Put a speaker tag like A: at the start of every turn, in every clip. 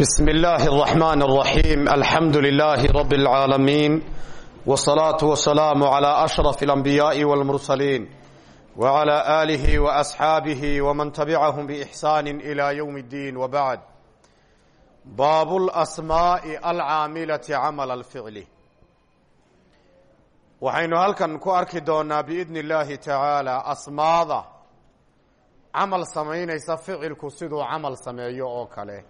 A: بسم الله الرحمن الرحيم الحمد لله رب العالمين والصلاة والسلام على أشرف الأنبياء والمرسلين وعلى آله وأصحابه ومن تبعهم بإحسان إلى يوم الدين وبعد باب الأسماء العاملة عمل الفعل waxaynu halkan ku arki doonaa biidni illaahi tacaala asmaada camal samaynaysa ficilku siduu camal sameeyo oo kale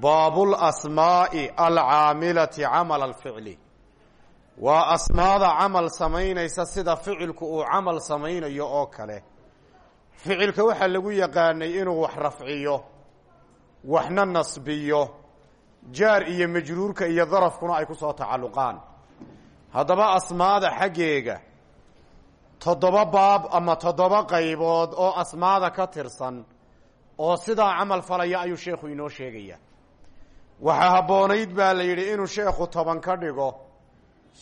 A: baabul asmaa'i alcaamilati camal alficli. Waa asmaada camal samaynaysa sida ficilku uu camal samaynayo oo kale. Ficilka waxaa lagu yaqaanay inuu wax rafciyo waxna nasbiyo jaar iyo majruurka iyo darafkuna ay ku soo tacalluqaan. Haddaba asmaada xaggeega toddoba baab ama toddoba qaybood oo asmaada ka tirsan oo sidaa camal falaya ayuu sheekhu inoo sheegaya waxaa habboonayd baa la yidhi inuu sheekhu toban ka dhigo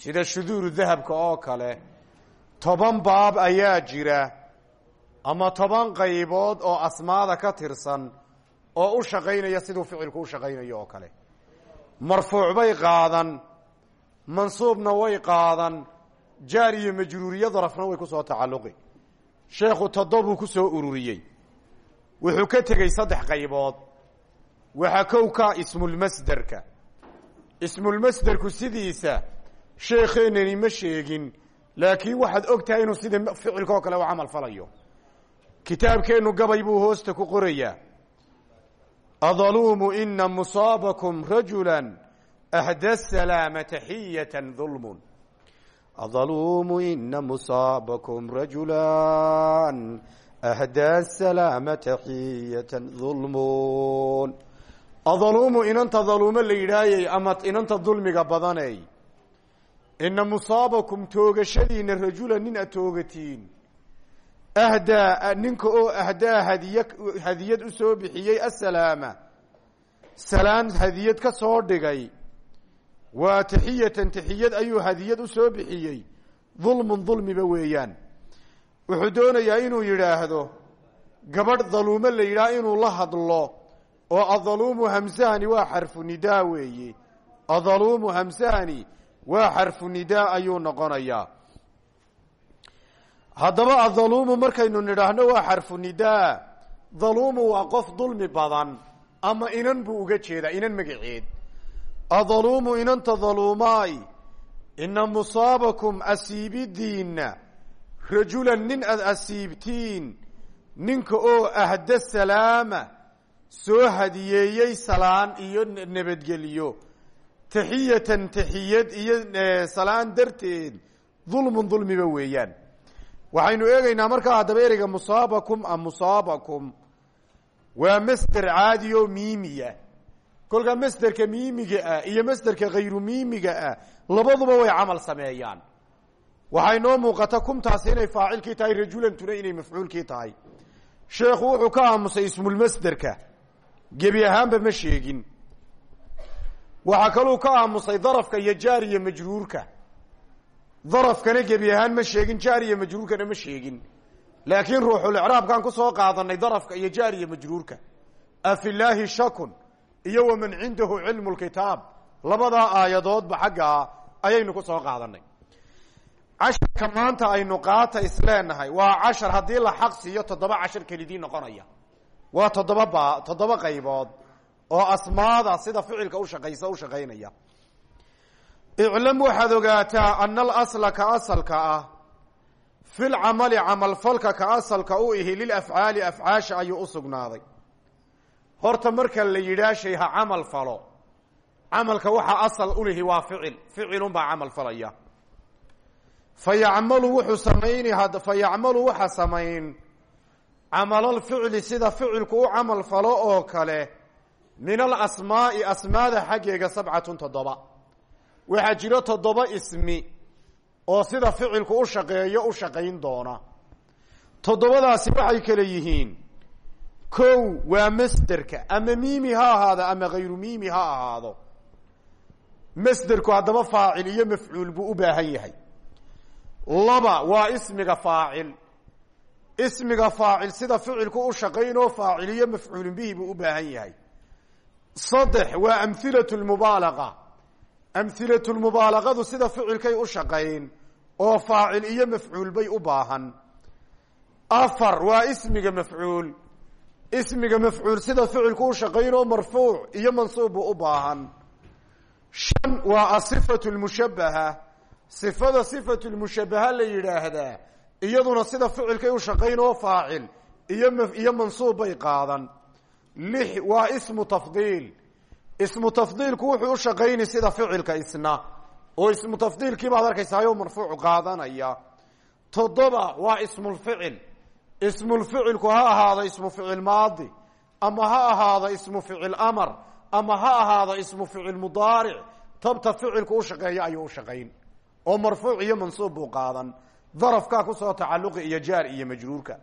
A: sida shuduuru dahabka oo kale toban baab ayaa jira ama toban qaybood oo asmaada ka tirsan oo u shaqaynaya siduu ficilku u shaqaynayo oo kale. Marfuuc bay qaadan mansuubna way qaadan jaar iyo majruuriyo darafna way ku soo tacalluqi. Sheekhu toddobuu ku soo ururiyey. Wuxuu ka tegey saddex qaybood waxaa kow ka ismulmasderka ismulmasderku sidiisa sheekheenani ma sheegin laakiin waxaad og tahay inuu sida ficilka kale u camal falayo kitaabkeennu gabay buu hoosta ku qorayaa adaluumu ina musaabakum rajula ahda salaama taxiyatan dulmun adaluumu ina musaabakum rajulan ahda salaama taxiyatan dulmun adaluumu inanta daluumo la yidhaayey ama inanta dulmiga badaney ina musaabakum toogashadiina rajula nin ad toogatiin. Ahdaa ninka oo ahdaa hadiy hadiyad u soo bixiyey asalaama salaan hadiyad ka soo dhigay. Waa taxiyatan taxiyad ayuu hadiyad u soo bixiyey dulmun dulmiba weeyaan. Wuxuu doonayaa inuu yidhaahdo gabadh daluumo la yidhaah inuu la hadlo oo adaluumu hamsahani waa xarfu nidaa weeye. Adaluumu hamsahani waa xarfu nidaa ayuu noqonayaa haddaba adaluumu markaynu nidhaahno waa xarfu nidaa. Daluumu waa qof dulmi badan ama inan buu uga jeedaa inan magaceed. Adaluumu inanta daluumaay ina musaabakum asiibidiinna rajulan nin aad asiibtiin ninka oo ahda salaama soo hadiyeeyey salaan iyo nabadgelyo taxiyatan taxiyad iyo salaan darteed dulmun dulmiba weeyaan. Waxaynu eegaynaa markaa haddaba ereyga musaabakum a musaabakum. Waa masder caadi oo miimiya. Kolkaa masderka miimiga ah iyo masderka khayru miimiga ah labaduba way camal sameeyaan. Waxay noo muuqata kumtaasi inay faacilkii tahay rajulantuna inay mafcuulkii tahay. Sheekhu wuxuu ka aamusay ismulmasderka gebi ahaanba ma sheegin. Waxaa kaluu ka aamusay darafka iyo jaar iyo majruurka. Darafkana gebi ahaan ma sheegin jaar iyo majruurkana ma sheegin. Laakiin ruuxulicraabkaan ku soo qaadanay darafka iyo jaar iyo majruurka. Afilaahi shakun iyo waman cindahu cilmu lkitaab labadaa aayadoodba xaggaa ayaynu ku soo qaadanay. Casharka maanta aynu qaata isleenahay waa cashar haddii la xaq siiyo toddoba cashar kelidii noqonaya waa toddoba ba toddoba qaybood oo asmaada sida ficilka ushaqaysa u shaqaynaya. Iclam waxaad ogaataa ana alasla ka asalka ah fil camali camalfalka ka asalka u ihi lilafcaali afcaasha ayuu u sugnaaday. Horta marka la yidhaa shay ha camal falo camalka waxaa asal ulihi waa ficil ficilunbaa camal falaya. Fa yacmalu wuxuu samayn fa yacmalu waxa samayn camalalficli sida ficilku u camal falo oo kale min alasmaa'i asmaada xaggeega sabcatun toddoba. Waxaa jiro toddoba ismi oo sida ficilku u shaqeeyo u shaqayn doona. Toddobadaasi waxay kale yihiin kow waa masderka ama miimi ha ahaado ama hayru miimi ha ahaado. Masderku haddaba faacil iyo mafcuul buu u baahan yahay. Laba waa ismiga faacil ismiga faacil sida ficilku u shaqaynoo faaciliyo mafcuulin bihi buu u baahan yahay. Saddex waa amhilatu lmubaalaqa. Amhilatu lmubaalaqadu sida ficilkay u shaqayn oo faacil iyo mafcuul bay u baahan. Afar waa ismiga mafcuul. Ismiga mafcuul sida ficilku u shaqayn oo marfuuc iyo mansuub buu u baahan. Shan waa asifatu lmushabaha sifada sifatu lmushabaha la yidhaahdaa iyaduna sida ficilkay u shaqayn oo faacil iyo iyo mansuub bay qaadan. Lix waa ismu tafdiil. Ismu tafdiilku wuxuu u shaqayni sida ficilka isna. Oo ismu tafdiilkii baad arkaysaayoo marfuuc qaadanaya. Toddoba waa ismulficil ismulficilku ha ahaado ismu ficil maadi ama ha ahaado ismu ficil amar ama ha ahaado ismu ficil mudaaric. Tabta ficilku u shaqeeya ayuu u shaqayn. Oo marfuuc iyo mansuub buu qaadan darafkaa ku soo tacalluqi iyo jaar iyo majruurka.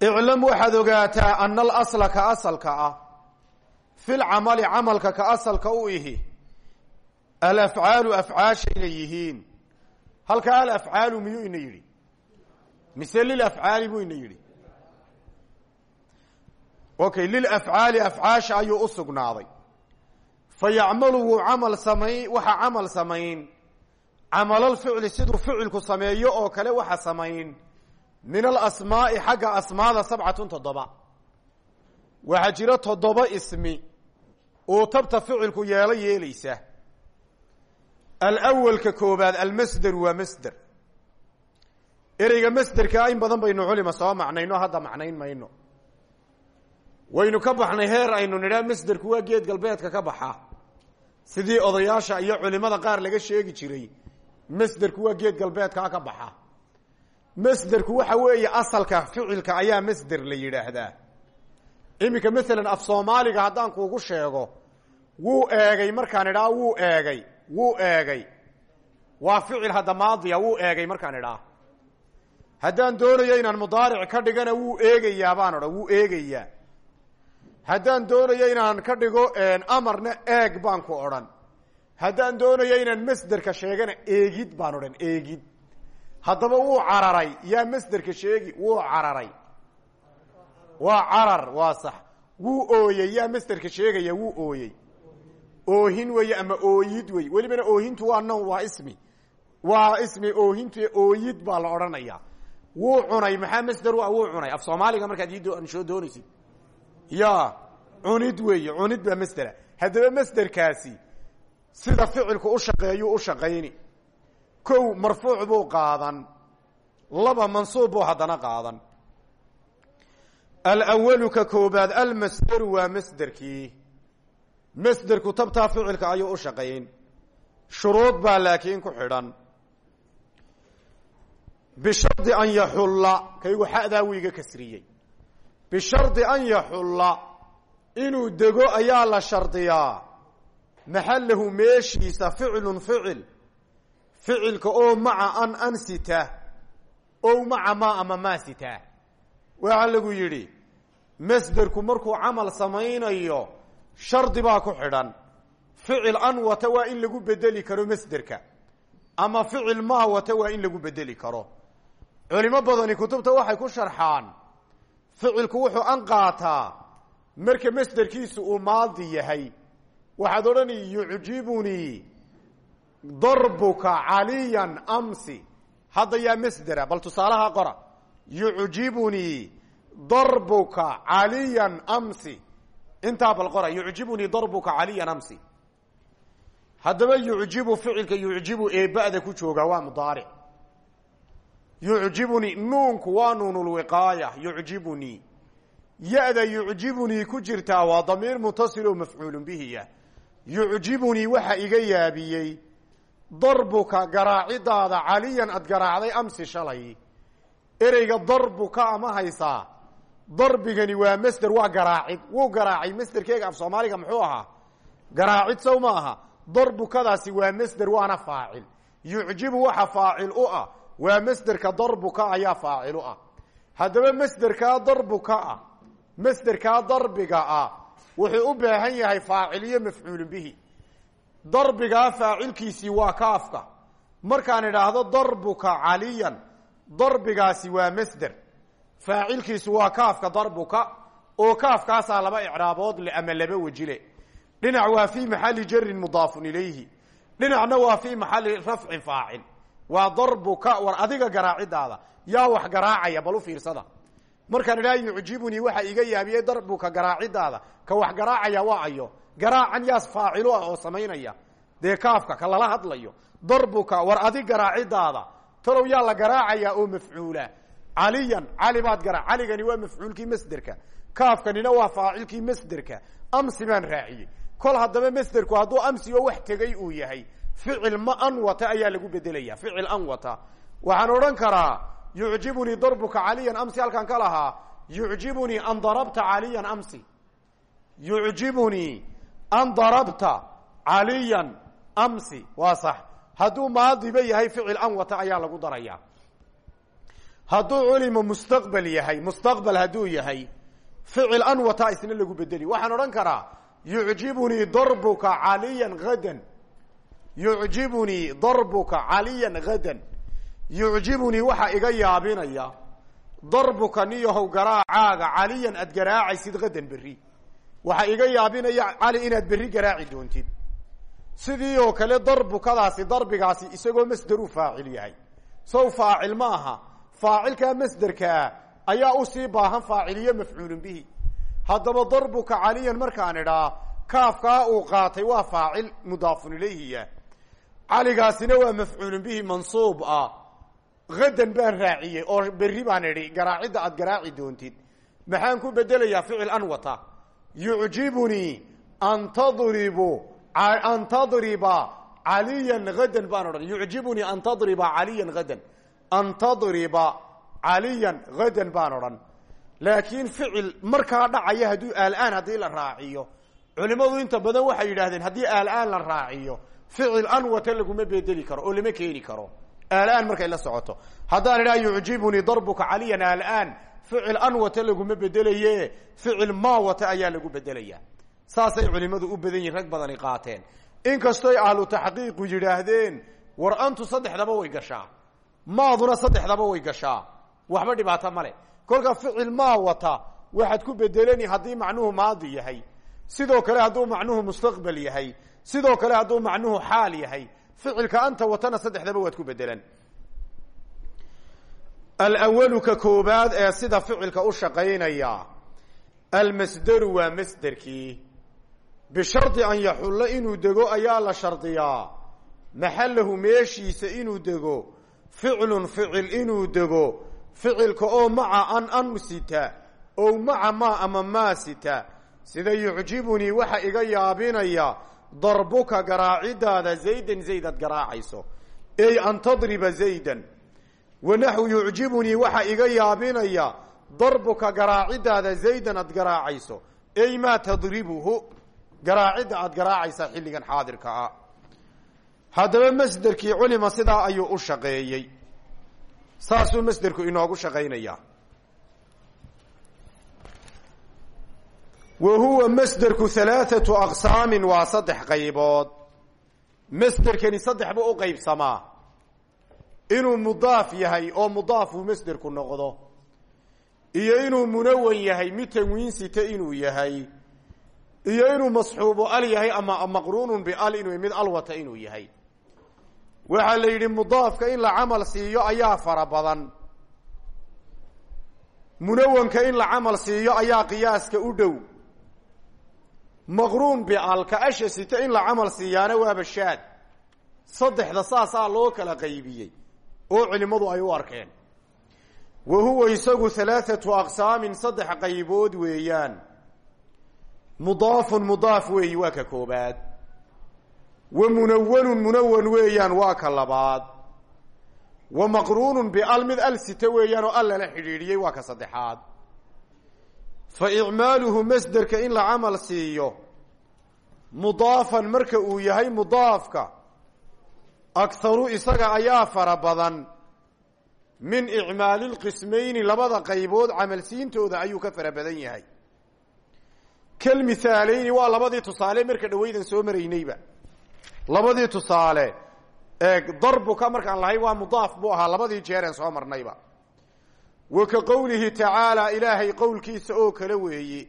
A: Iclam waxaad ogaataa ana alasla ka asalka ah. Fi lcamali camalka ka asalka u ihi alafcaalu afcaasha inay yihiin. Halkaa alafcaalu miyuu ina yidhi? Mise lilafcaali buu ina yidhi? Okay lilafcaali afcaasha ayuu u sugnaaday. Fa yacmalu wuu camal samayn camalalficli siduu ficilku sameeyo oo kale waxa samayn. Min alasmaa'i xagga asmaada sabcatun toddoba. Waxaa jira toddoba ismi. Oo tabta ficilku yeelo yeelaysa. Alawalka koobaad almasderu waa masder ereyga masderkaa in badan baynu culima soo macnayno hadda macnayn mayno. Waynu ka baxnay heer aynu nidhaa masderku waa geed galbeedka ka baxa. Sidii odayaasha iyo culimada qaar laga sheegi jiray masderku waa geed galbeedkaa ka baxa. Masderku waxa weeye asalka ficilka ayaa masder la yidhaahdaa. Iminka masalan af soomaaliga haddaan kuugu sheego wuu eegay markaan idhaa wuu eegay wuu eegay. Waa ficil hadda maadiya wuu eegay markaan idhaa. Haddaan doonayo inaan mudaaric ka dhigana wuu eegayaa baan odhan wuu eegayaa. Haddaan doonayo inaan ka dhigo amarna eeg baan ku odhan haddaan doonayo inaan masderka sheegana eegid baan odhan eegid. Haddaba wuu cararay. Yaa masderka sheegi wuu cararay. Waa carar waa sax. Wuu ooyey yaa masderka sheegaya wuu ooyey. Oohin weeye ama ooyid wey welibana oohintu waa nown waa ismi. Waa ismi oohintu ooyid baa la odhanaya. Wuu cunay maxaa masder u wuu cunay. Af soomaaliga markaad ii soo doonaysid. Ya cunid weeye cunid baa masdera. Haddaba masderkaasi sida ficilku u shaqeeyuu u shaqayni. Kow marfuuc buu qaadan laba mansuub buu haddana qaadan. Alawalu ka koobaad almasderu waa masderkii masderku tabtaa ficilka ayuu u shaqayn. Shuruud baa laakiin ku xidhan. Bishardi an yaxulla kaygu xadaa wuu iga kasriyey. Bishardi an yaxulla inuu dego ayaa la shardiyaa maxallahu meeshiisa ficilun ficil ficilka oo maca an ansita o maca ma ama maasita waxaa lagu yidhi masderku markuu camal samaynayo shardi baa ku xidhan ficil an wata waa in lagu bedeli karo masderka ama ficil maa wata waa in lagu bedeli karo culimo badani kutubta waxay ku sharxaan ficilku wuxuu an qaataa marka masderkiisu uu maadi yahay waxaad odhani yucjibunii darbuka caliyan amsi. Hadda yaa masdera bal tusaalaha qora. Yucjibunii darbuka caliyan amsi. Intaa bal qora yucjibunii darbuka caliyan amsi. Haddaba yucjibu ficilka yucjibu ee ba'da ku joogaa waa mudaaric. Yucjibunii nuunku waa nuunulwiqaaya yucjibunii ya-da yucjibunii ku jirtaa waa damiir mutasil oo mafcuulu bihiya yucjibunii waxa iga yaabiyey darbuka garaacidaada caliyan aad garaacday amsi shalay. Ereyga darbuka ama haysaa darbigani waa masder waa garaacid. Wuu garaacay masderkeega af soomaaliga muxuu ahaa? Garaacid sow ma aha. Darbukadaasi waa masder waana faacil. Yucjibu waxa faacil u ah waa masderka darbuka ayaa faacil u ah. Haddaba masderkaa darbuka ah masderkaa darbiga ah wuxuu u baahan yahay faacil iyo mafcuulun bihi. Darbigaa faacilkiisii waa kaafka. Markaan idhaahdo darbuka caliyan darbigaasi waa masder. Faacilkiisu waa kaafka darbuka oo kaafkaasaa laba icraabood le ama laba wejile dhinac waa fii maxali jarin mudaafun ilayhi. Dhinacna waa fii maxali rafcin faacil. Waa darbuka war adiga garaacidaada yaa wax garaacaya bal u fiirsada markaan idhaha yucjibunii waxa iga yaabiyey darbuka garaacidaada ka wax garaacaya waa ayo. Garaacan yaas faacilo ah oo samaynaya. Dee kaafka ka lala hadlayo. Darbuka war adi garaacidaada talow yaa la garaacaya oo mafcuula. Caliyan cali baad gara caligani waa mafcuulkii masderka. Kaafkanina waa faacilkii masderka. Amsi baan raaciyey. Kol haddaba masderku hadduu amsi oo wax tegay uu yahay. Ficil ma an wata ayaa lagu bedelaya ficil an wata waxaan odhan karaa yucjibunii darbuka caliyan amsi halkaan ka lahaa. Yucjibunii an darabta caliyan amsi. Yucjibunii an darabta caliyan amsi. Waa sax. Hadduu maadiba yahay ficil an wata ayaa lagu daraya. Hadduu culima mustaqbal yahay mustaqbal hadduu yahay ficil an wata isna lagu bedeli. Waxaan odhan karaa yucjibunii darbuka caliyan hadan yucjibunii darbuka caliyan hadan yucjibunii waxaa iga yaabinaya. Darbuka niyahow garaacaaga caliyan aad garaacaysid hadan berri. Waxaa iga yaabinaya cali inaad berri garaaci doontid. Sidii oo kale darbukadaasi darbigaasi isagoo masderu faacil yahay. Sow faacil ma aha. Faacilkaa masderkaa ayaa u sii baahan faaciliyo mafcuulun bihi. Haddaba darbuka caliyan markaan idhaa kaafkaa uu qaatay waa faacil mudaafun ilayhiya caligaasina waa mafcuulun bihi mansuub ah hadan baan raaciyey oo berri baan idhi garaacidda aad garaaci doontid. Maxaan ku bedelayaa ficil an wata? Yucjibunii an tadribu an tadriba caliyan hadan baan odhan. Yucjibunii an tadriba caliyan hadan an tadriba caliyan hadan baan odhan. Laakiin ficil markaa dhacaya hadduu aalaan haddii la raaciyo. Culimadu inta badan waxay yidhaahdeen haddii aalaan la raaciyo ficil an wata laguma bedeli karo oo lama keeni karo aalaan markay la socoto haddaan idhaha yucjibunii darbuka caliyan aalaan ficil an wata laguma bedelaye ficil ma wata ayaa lagu bedelaya saasay culimadu u badan yihiin rag badani qaateen inkastoy ahlu taxqiiqu yidhaahdeen war antu saddexdaba way gashaa maaduna saddexdaba way gashaa waxba dhibaato male kolka ficil maa wata waxaad ku bedelani haddii macnuhu maadi yahay sidoo kale hadduu macnuhu mustaqbal yahay sidoo kale hadduu macnuhu xaal yahay ficilka anta watana saddexdaba waad ku bedelan alwalu ka koobaad ee sida ficilka u shaqaynaya almasderu waa masderkii bishardi an yaxullo inuu dego ayaa la shardiyaa maxallahu meeshiisa inuu dego ficlun ficil inuu dego. Ficilka oo maca an an sita ow maca maa ama maa sita. Sida yucjibunii waxa iga yaabinaya darbuka garaacidaada zaydan zaydad garaacayso. Ey an tadriba zaydan. Wanaxu yucjibunii waxa iga yaabinaya darbuka garaacidaada zaydan aad garaacayso. Ey maa tadribuhu? Garaacidda aad garaacaysaa xilligan xaadirka ah. Haddaba masderkii culima sidaa ayuu u shaqeeyey. Saasuu masderku inoogu shaqaynayaa wa huwa masderku halaathatu aqsaamin waa saddex qaybood. Masderkani saddex buu u qaybsamaa inuu mudaaf yahay oo mudaafuu masderku noqdo. Iyo inuu munawan yahay mid tanwiin sita inuu yahay. Iyo inuu masxuubu al yahay ama maqruunun bial inuu mid alwata inuu yahay. Waxaa la yidhi mudaafka in la camal siiyo ayaa fara badan. Munawanka in la camal siiyo ayaa qiyaaska u dhow maqruun bial ka asha sita in la camal siiyaana waaba shaad saddexda saasaa loo kala qaybiyey oo culimmadu ay u arkeen wa huwa isagu halaathatu aqsaamin saddex qaybood weeyaan mudaafun mudaaf weeyi waa ka koobaad wa munawanun munawan weeyaan waa ka labaad wa maqruunun bial mid al sita weeyaan oo al xidhiidhiyey waa ka saddexaad fa icmaaluhu masderka in la camal siiyo mudaafan marka uu yahay mudaafka akharu isaga ayaa fara badan. Min icmaali lqismayni labada qaybood camalsiintooda ayuu ka fara badan yahay. Kalmithaaleyni waa labadii tusaale marka dhawaydan soo maraynayba. Labadii tusaale ee darbuka markaan lahay waa mudaaf buu ahaa labadii jeereen soo marnayba wa ka qowlihi tacaala ilaahay qowlkiisa oo kale weeye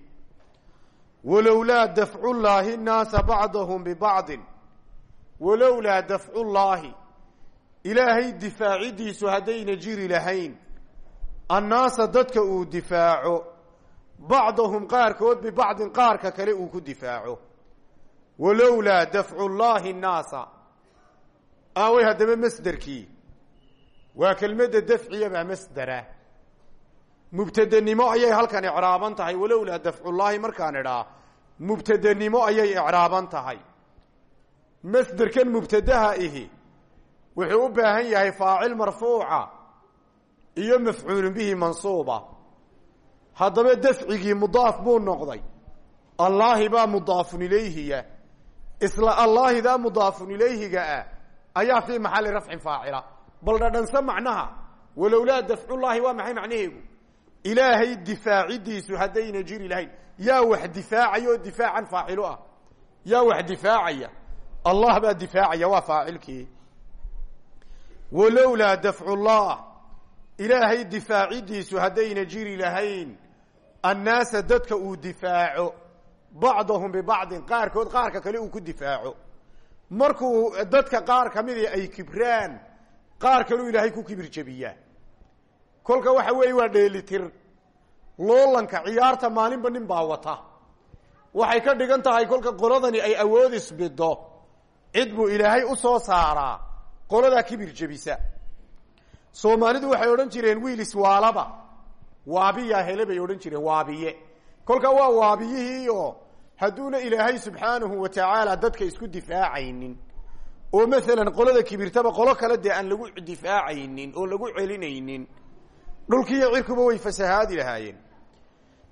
A: walowlaa dafcullaahi nnaasa bacdahum bibacdin walowlaa dafcullaahi ilaahay difaacidiisu haddayna jiri lahayn annaasa dadka uu difaaco bacdahum qaarkood bibacdin qaarka kale uu ku difaaco. Walowlaa dafcu llaahi nnaasa. Aaway haddaba masderkii. Waa kelmadda dafciya baa masdera mubtadenimo ayay halkan icraaban tahay walowlaa dafcullaahi markaan idhaa mubtadenimo ayay icraaban tahay. Masderkan mubtadaha ihi wuxuu u baahan yahay faacil marfuuca iyo mafcuulun bihi mansuuba. Haddaba dafcigii mudaaf buu noqday. Allaahi baa mudaafun ilayhiya. Isla allaahidaa mudaafun ilayhiga ah ayaa fii maxalli rafcin faacila. Bal dhadhanse macnaha walowlaa dafcullaahi waa maxay macnaheegu ilaahay difaacidiisu haddayna jiri lahayn. Yaa wax difaacaya oo difaacan faacilo ah. Yaa wax difaacaya. Allah baa difaacaya waa faacilkii. Walowlaa dafcullah ilaahay difaacidiisu haddayna jiri lahayn. Annaasa dadka uu difaaco. Bacdahum bibacdin qaarkood qaarka kale uu ku difaaco. Markuu dadka qaar kamidii ay kibraan qaar kaleu ilaahay ku kibir kolka waxa weeye waa dheelitir. Loolanka ciyaarta maalinba nin baa wata. Waxay ka dhigan tahay kolka qoladani ay awood isbido cid buu ilaahay u soo saaraa. Qoladaa kibir jebisa. Soomaalidu waxay odhan jireen wiil iswaalaba. Waabiyaa hele bay odhan jireen waabiye. Kolka waa waabiyihii oo hadduuna ilaahay subxaanahu wa tacaala dadka isku difaacaynin. Oo maalan qolada kibirtaba qolo kale dee aan lagu difaacaynin oo lagu celinaynin dhulkiiyo cirkuba way fasahaadi lahaayeen.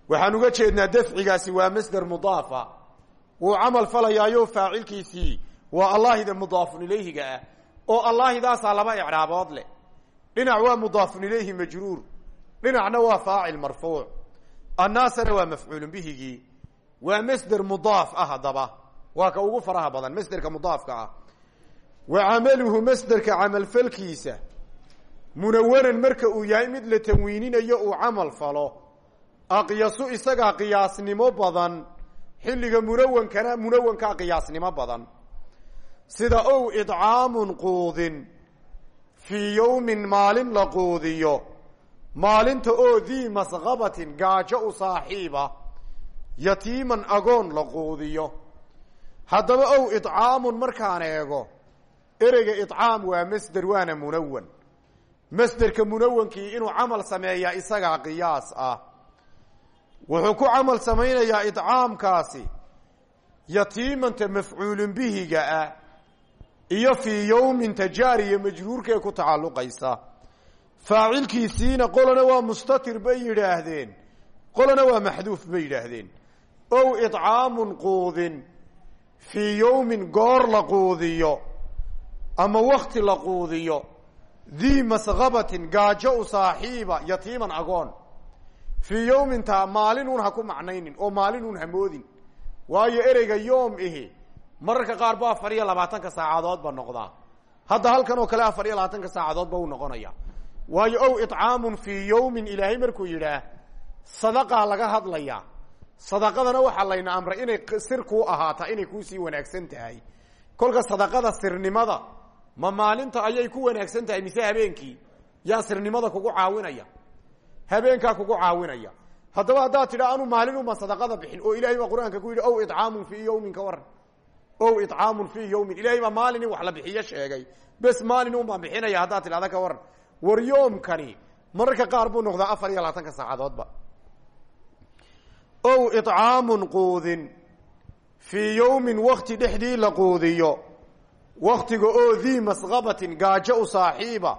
A: Waxaan uga jeednaa dafcigaasi waa masder mudaafa. Wuu camal falayaayo faacilkiisii waa allaahida mudaafun ilayhiga ah oo allaahidaasaa laba icraabood leh. Dhinac waa mudaafun ilayhi majruur dhinacna waa faacil marfuuc. Annaasana waa mafcuulun bihigii waa masder mudaaf ah haddaba. Waa ka ugu faraha badan masderka mudaafka ah. Wa camaluhu masderka camalfalkiisa munawanan marka uu yahay mid la tanwiininayo uu camal falo. Aqyasu isagaa qiyaasnimo badan xilliga munawankana munawankaa qiyaasnimo badan. Sida ow idcaamun quudin fii yowmin maalin la quudiyo. Maalinta oo dii masqabatin gaajo u saaxiiba yatiiman agoon la quudiyo. Haddaba ow idcaamun markaan eego ereyga idcaam waa masder waana munawan masderka munawankii inuu camal sameeyaa isagaa qiyaas ah. Wuxuu ku camal samaynayaa idcaamkaasi yatiimanta mafcuulun bihiga ah iyo fii yowmin tajaariya majruurkee ku tacalluqaysa. Faacilkiisiina qolana waa mustatir bay yidhaahdeen qolana waa maxduuf bay yidhaahdeen. Ow idcaamun quudin fii yowmin goor la quudiyo ama wakti la quudiyo dii masqabatin gaajo u saaxiiba yatiiman agoon. Fii yowmintaa maalinun ha ku macnaynin oo maalinun hamoodin waayo ereyga yoom ihi mararka qaar ba afar iyo labaatanka saacadoodba noqdaa. Hadda halkan oo kale afar iyo labaatanka saacadoodba u noqonaya. Waayo ow icaamun fii yowmin ilaahay markuu yidhaah sadaqaa laga hadlaya sadaqadana waxaa layna amray inay sir kuu ahaata inay kuusii wanaagsan tahay. Kolka sadaqada sirnimada ma maalinta ayay ku wanaagsan tahay mise habeenkii? Yaa sirnimada kugu caawinaya. Habeenkaa kugu caawinaya. Haddaba haddaad tidha anu maalin uma sadaqada bixin oo ilahay baa qur'aanka ku yidhi ow icaamun fii yowmin ka waran ow icaamun fii yowmin ilahay baa maalin in wax la bixiyo sheegay. Bes maalin un baan bixinaya haddaad tidhahda ka waran war yoomkani mararka qaar buu noqdaa afar iyo labaatanka saacadoodba. Ow icaamun quudin fii yowmin wakti dhexdii la quudiyo waktiga oo dii masqabatin gaajo u saaxiiba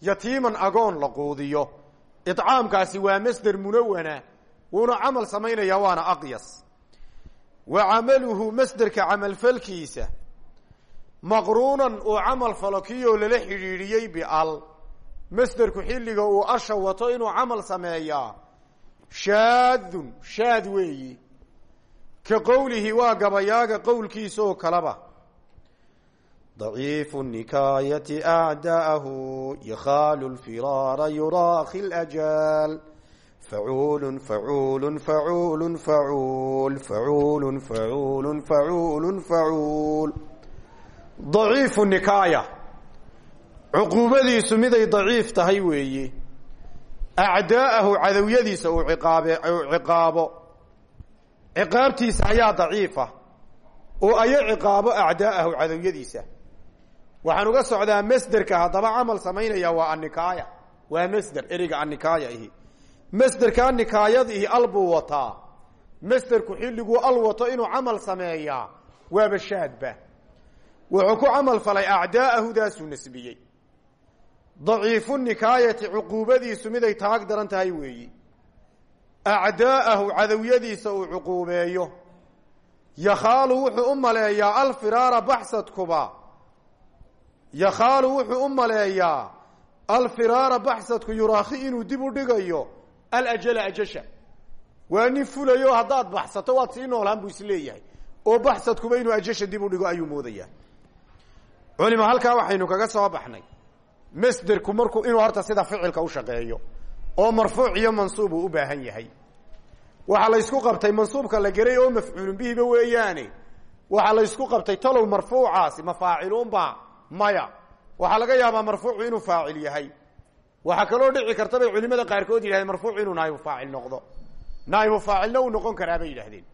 A: yatiiman agoon la quudiyo. Icaamkaasi waa masder munawana wuuna camal samaynayaa waana aqyas. Wa camaluhu masderka camalfalkiisa maqruunan uu camal falo kiyoo lala xidhiidhiyey bial. Masderku xilliga uu asha wato inuu camal sameeyaa shaadun shaad weeyi. Ka qowlihi waa gabayaaga qowlkiisaoo kaleba ضعيف النكاية أعداءه يخال الفرار يراخي الأجال فعول فعول فعول فعول فعول فعول فعول فعول ضعيف النكاية cuquubadiisu miday daciif tahay weeye acdaa'ahu cadowyadiisa uu ciqaabe uu ciqaabo ciqaabtiisa ayaa daciifa oo aya ciqaabo acdaa'ahu cadowyadiisa waxaan uga socdaa masderka haddaba camal samaynaya waa annikaaya waa masder ereyga annikaaya ihi. Masderkaa nikaayadihi al buu wataa. Masderku xilliguu al wato inuu camal sameeyaa waaba shaadba wuxuu ku camal falay acdaa'ahu daasuu nasbiyey. Daciifu nikaayati cuquubadiisu miday taag daran tahay weeyi. Acdaa'ahu cadowyadiisa uu cuquubeeyo. Yakhaalu wuxuu u maleeyaa alfiraara baxsadkuba yakhaalu wuxuu u maleeyaa alfiraara baxsadku yuraakhi inuu dib u dhigayo alajala ajasha. Waa nin fulayo haddaad baxsato waad sii noolaan buu is leeyahay oo baxsadkuba inuu ajasha dib u dhigo ayuu moodayaa. Culima halkaa waxaynu kaga soo baxnay. Masderku markuu inuu horta sida ficilka u shaqeeyo oo marfuuc iyo mansuub uu u baahan yahay. Waxaa la ysku qabtay mansuubka la geray oo mafcuulun bihiba weeyaane. Waxaa la ysku qabtay talow marfuucaasi ma faaciluunba maya. Waxaa laga yaabaa marfuucu inuu faacil yahay. Waxaa kaloo dhici karta bay culimada qaarkood yidhahdeen marfuucu inuu naaibu faacil noqdo. Naaibu faacilna uu noqon karaa bay yidhahdeen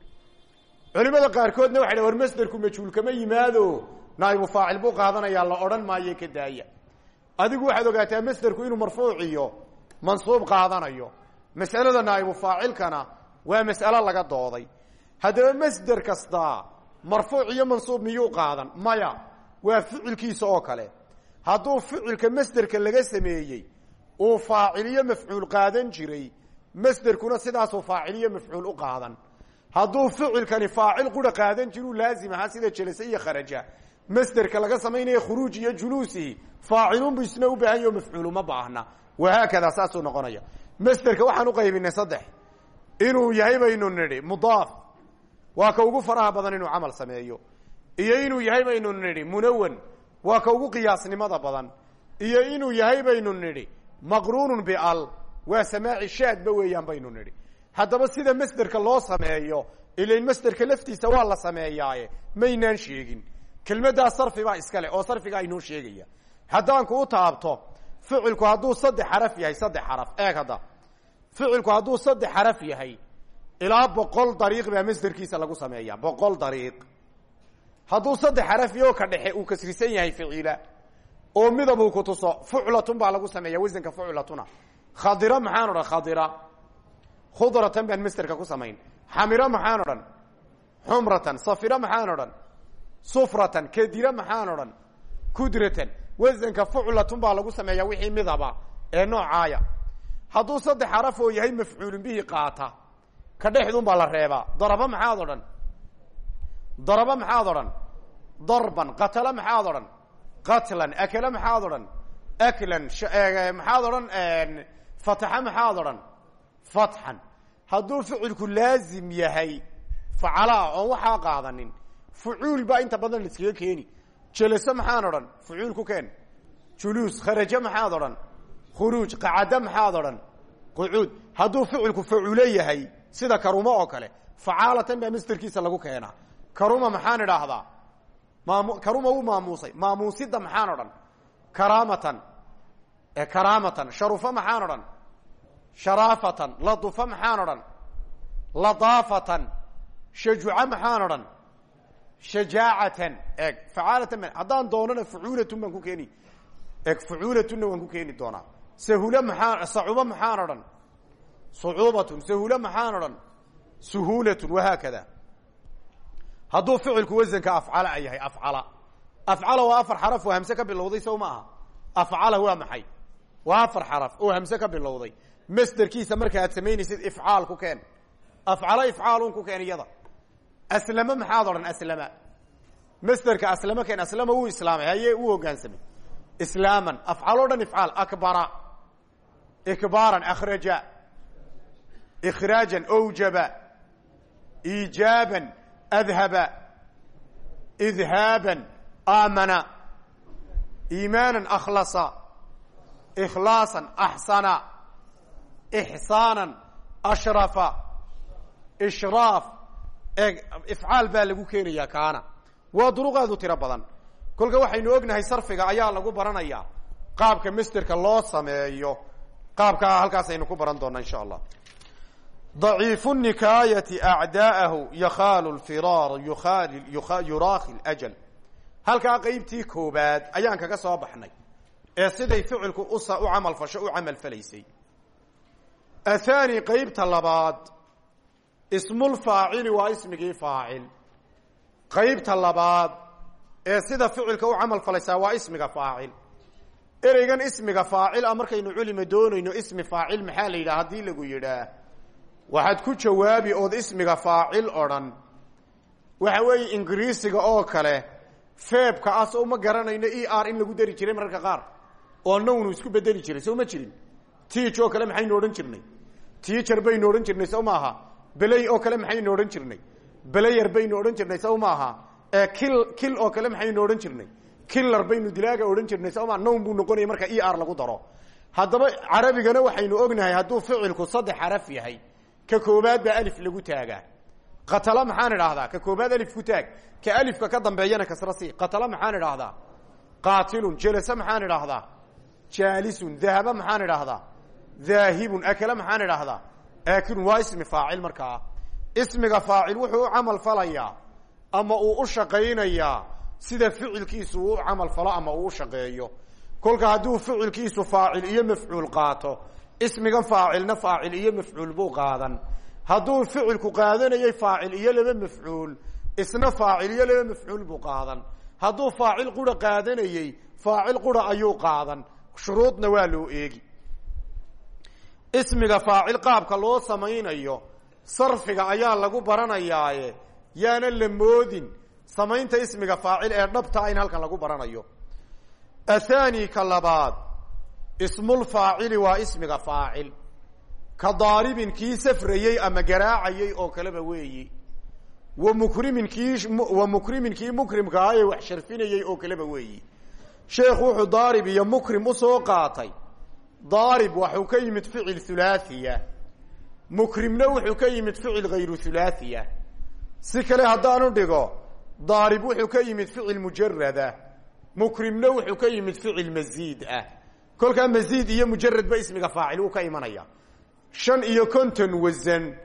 A: culimada qaarkoodna waxay dhh war masderku majhuul kama yimaado. Naaibu faacil buu qaadanayaa la odhan maayo ka daaya. Adigu waxaad ogaataa masderku inuu marfuuc iyo mansuub qaadanayo. Mas'alada naaibu faacilkana waa mas'alo laga dooday. Haddaba masder kasta marfuuc iyo mansuub miyuu qaadan? Maya waa ficilkiisa oo kale. Hadduu ficilka masderka laga sameeyey uu faaciliyo mafcuul qaadan jiray masderkuna sidaasuu faaciliyo mafcuul u qaadan. Hadduu ficilkani faacil qura qaadan jiru laazim ahaa sida jelase iyo kharaja masderka laga samaynaya khuruuj iyo juluusihi faacilunbu isna u baahan yaho mafcuul uma baahna. Wahaakada saasuu noqonaya. Masderka waxaan uqaybinay saddex. Inuu yahay baynu nidhi mudaaf. Waa ka ugu faraha badan inuu camal sameeyo iyo inuu yahay baynu nidhi munawan waa ka ugu qiyaasnimada badan. Iyo inuu yahay baynu nidhi maqruunun bial waa samaaci shaadba weeyaan baynu nidhi. Haddaba sida masderka loo sameeyo ilain masderka laftiisa waa la sameeyaaye maynaan sheegin. Kelmaddaa sarfi baa iskale oo sarfigaa inoo sheegaya. Haddaan kuu taabto ficilku hadduu saddex xaraf yahay saddex xaraf eeg hadda. Ficilku hadduu saddex xaraf yahay ilaa boqol dariiq baa masderkiisa lagu sameeya boqol dariiq hadduu saddex xaraf iyo ka dhexe uu kasrisan yahay ficila oo midabuu ku tuso fuclatun baa lagu sameeya wasanka fuclatuna khadira maxaan odhan? Khadira. Khudratan baan masderka ku samayn. Xamiro maxaan odhan? Xumratan. Safira maxaan odhan? Sufratan. Kadira maxaan odhan? Kudratan. Wasanka fuclatun baa lagu sameeya wixii midaba ee noocaaya. Hadduu saddex xaraf oo yahay mafcuulun bihi qaata ka dhexdun baa la reebaa. Daraba maxaad odhan daraba maxaad odhan? Darban qatala maxaad odhan? Qatlan akala maxaad odhan? Aklan maxaad odhan? Fataxa maxaad odhan? Fatxan. Hadduu ficilku laazim yahay facalaa oon waxaa qaadanin. Fucuul baa inta badan la iskaga keeni. Jelaso maxaan odhan? Fucuul ku keen. Juluus kharajo maxaad odhan? Khuruuj qacada maxaad odhan? Qucuud. Hadduu ficilku facuulo yahay sida karumo oo kale facaalatan baa masderkiisa lagu keenaa karuma maxaan idhaahdaa? Maam karuma wuu maamuusay. Maamuusida maxaan odhan? Karaamatan. Karaamatan. Sharufa maxaan odhan? Sharaafatan. Ladufa maxaan odhan? Ladaafatan shajuca maxaan odhan? Shajaacatan. Eg facaalatan ba haddaan doonana fucuulatun baan ku keeni. Eg fucuulatunna waan ku keeni doonaa. Sahula maxaa sacuba maxaan odhan? Sucuubatun. Sahula maxaan odhan? Suhuulatun. Wahaakada hadduu ficilku wasanka afcala yahay afcala. Afcala waa afar xaraf oo hamse ka bilowday sow ma aha. Afcala waa maxay? Waa afar xaraf oo hamse ka bilowday. Masderkiisa marka aad samaynaysid ifcaal ku keen. Afcala ifcaalun ku keen iyada. Aslama maxaad odhan aslama? Masderka aslama keen aslama wuu islaamay haye uu hogaansamay. Islaaman afcal o dhan ifcaal akbara. Ikbaaran akhraja. Ikhraajan awjaba. Iijaaban adhaba idhaaban aamana iimaanan akhlasa ikhlaasan axsana ixsaanan ashrafa ishraaf e ifcaal baa lagu keenayaa kaana waa duruqaadu tiro badan kolka waxaynu ognahay sarfiga ayaa lagu baranayaa qaabka masterka loo sameeyo qaabkaa halkaas aynu ku baran doonaa insha allah nikaayati acdaa'ahu yakaalu lfiraar yuaali yuraaki ljal halkaa qeybtii koobaad ayaan kaga soo baxnay ee siday ficilku u camal fasho u camal falaysay athani qeybta labaad ismulfaacili waa ismigii faacil qeybta labaad ee sida ficilka u camal falaysaa waa ismiga faacil ereygan ismiga faacil ah markaynu culima doonayno ismi faacil maxaa la yidhaha haddii lagu yidhaah waxaad ku jawaabi ood ismiga faacil odhan. Waxa weeye ingiriisiga oo kale feebka as uma garanayno e r in lagu dari jiray mararka qaar. Oo nownu isku bedeli jiray soo ma jirin. Tiij oo kale maxaynu odhan jirnay. Tiijar baynu odhan jirnay sow maaha beley oo kale maxaynu odhan jirnay. Beleyer baynu odhan jirnay sow maaha kil kil oo kale maxaynu odhan jirnay. Killar baynu dilaaga odhan jirnay sow maa nown buu noqonaya marka e lagu daro. Haddaba carabigana waxaynu ognahay hadduu ficilku saddex xaraf yahay ka koobaad baa alif lagu taagaa. Qatala maxaan idhaahdaa? Ka koobaad alif ku taag. Ka alifka ka dambeeyana kasra si qatala maxaan idhaahdaa? Qaatilun jelasa maxaan idhaahdaa? Jaalisun dahaba maxaan idhaahdaa? Daahibun akala maxaan idhaahdaa? Aakilun waa ismi faacil markaa. Ismiga faacil wuxuu u camal falayaa ama uu u shaqaynayaa sida ficilkiisu uu u camal falo ama uu shaqeeyo. Kolka hadduu ficilkiisu faacil iyo mafcuul qaato ismigan faacilna faacil iyo mafcuul buu qaadan. Hadduu ficilku qaadanayay faacil iyo laba mafcuul isna faacil iyo laba mafcuul buu qaadan. Hadduu faacil qura qaadanayey faacil qura ayuu qaadan. Shuruudna waa loo eegi. Ismiga faacil qaabka loo samaynayo sarfiga ayaa lagu baranayaaye yaana la moodin. Samaynta ismiga faacil ee dhabtaa in halkan lagu baranayo. Athani ka labaad ismulfaacili waa ismiga faacil. Ka daaribin kii safrayey ama garaacayey oo kaleba weeyi. Wa mukrimin kii wa mukrimin kii mukrimka ahaye wax sharfinayey oo kaleba weeyi. Sheekhu wuxuu daarib iyo mukrim u soo qaatay. Daarib waxuu ka yimid ficil hulaahiya mukrimna wuxuu ka yimid ficil hayru hulaahiya si kale haddaanu dhigo daarib wuxuu ka yimid ficil mujarada mukrimna wuxuu ka yimid ficil masiid ah kolkaa masiid iyo mujaradba ismiga faacil uu ka imanaya. Shan iyo konton wasan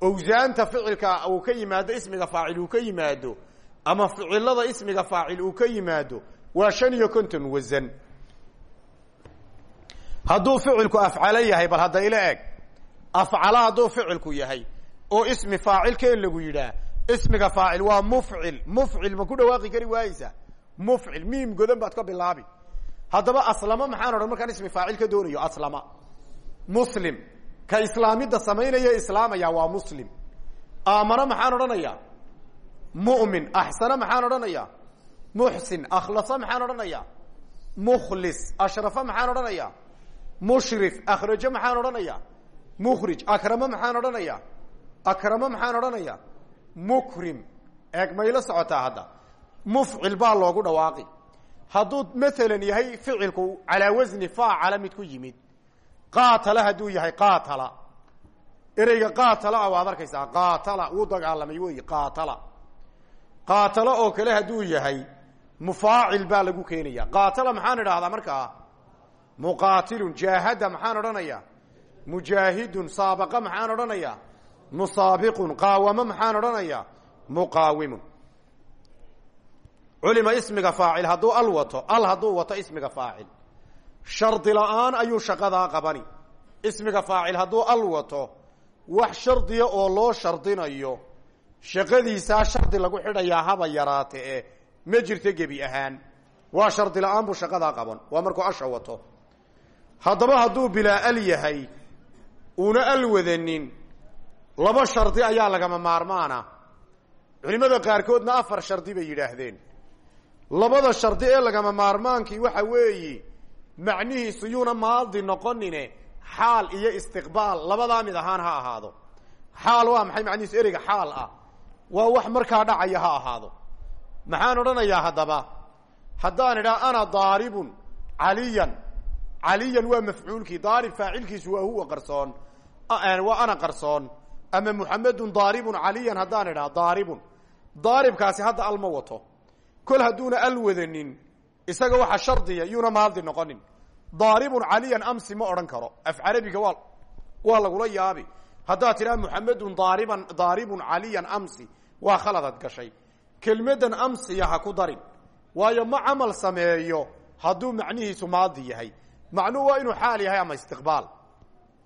A: owsaanta ficilka uu ka yimaado ismiga faacil uu ka yimaado ama ficilada ismiga faacil uu ka yimaado waa shan iyo konton wasan hadduu ficilku afcalo yahay bal hadda ila eg. Afcalo hadduu ficilku yahay oo ismi faacilkeen lagu yidhaah ismiga faacil waa mufcil. Mufcil ma ku dhawaaqi kari waayeysa mufcil miim godan baad ka bilaabi haddaba aslama maxaan odhan markaan ismi faacil ka doonayo aslama. Muslim. Ka islaamidda samaynaya islaamaya waa muslim. Aamana maxaan odhanaya? Mu'min. Axsana maxaan odhanaya? Muxsin. Akhlasa maxaan odhanaya? Mukhlis. Ashrafa maxaan odhanaya? Mushrif. Akhrajo maxaan odhanaya? Mukhrij. Akrama maxaan odhanaya? Akrama maxaan odhanaya? Mukrim. Eeg mayla socotaa hadda? Mufcil baa loogu dhawaaqi hadduu maalan yahay ficilku calaa wasni faacala mid ku yimid. Qaatala hadduu yahay qaatala. Ereyga qaatala a waad arkaysaa qaatala wuu dagaalamay wey qaatala. Qaatala oo kale hadduu yahay mufaacil baa lagu keenaya qaatala maxaan idhaahdaa markaa muqaatilun jaahada maxaan odhanaya mujaahidun saabaqa maxaan odhanaya musaabiqun qaawamo maxaan odhanaya muqaawimun culima ismiga faacil hadduu al wato al hadduu wato ismiga faacil. Shardi la'aan ayuu shaqadaa qabani. Ismiga faacil hadduu al wato wax shardiya oo loo shardinayo shaqadiisaa shardi lagu xidhayaa haba yaraate e ma jirto gebi ahaan. Waa shardi la'aan buu shaqadaa qaban waa markuu asha wato. Haddaba hadduu bilaa al yahay uuna al wadanin laba shardi ayaa lagama maarmaana. Culimada qaarkoodna afar shardi bay yidhaahdeen labada shardi ee lagama maarmaankii waxa weeyi macnihiisu yuuna maadi noqonine xaal iyo istiqbaal labadaa mid ahaan ha ahaado. Xaal waa maxay? Macnihiisu ereyga xaal ah. Waa wax markaa dhacaya ha ahaado. Maxaan odhanayaa haddaba? Haddaan idhaha ana daaribun caliyan. Caliyan waa mafcuulkii daarib faacilkiisu waa huwa qarsoon. Waa ana qarsoon. Ama muxamedun daaribun caliyan haddaan idhaha daaribun. Daaribkaasi hadda al ma wato kol hadduuna al wadanin isaga waxa shardiya yuuna maadi noqonin. Daaribun caliyan amsi ma odhan karo. Af carabiga waa waa lagula yaabi. Haddaad tidhaha muxamedun daariban daaribun caliyan amsi waa khaladad gashay. Kelmaddan amsiya ha ku darin. Waayo ma camal sameeyo hadduu macnihiisu maadi yahay. Macnuhu waa inuu xaal yahay ama istiqbaal?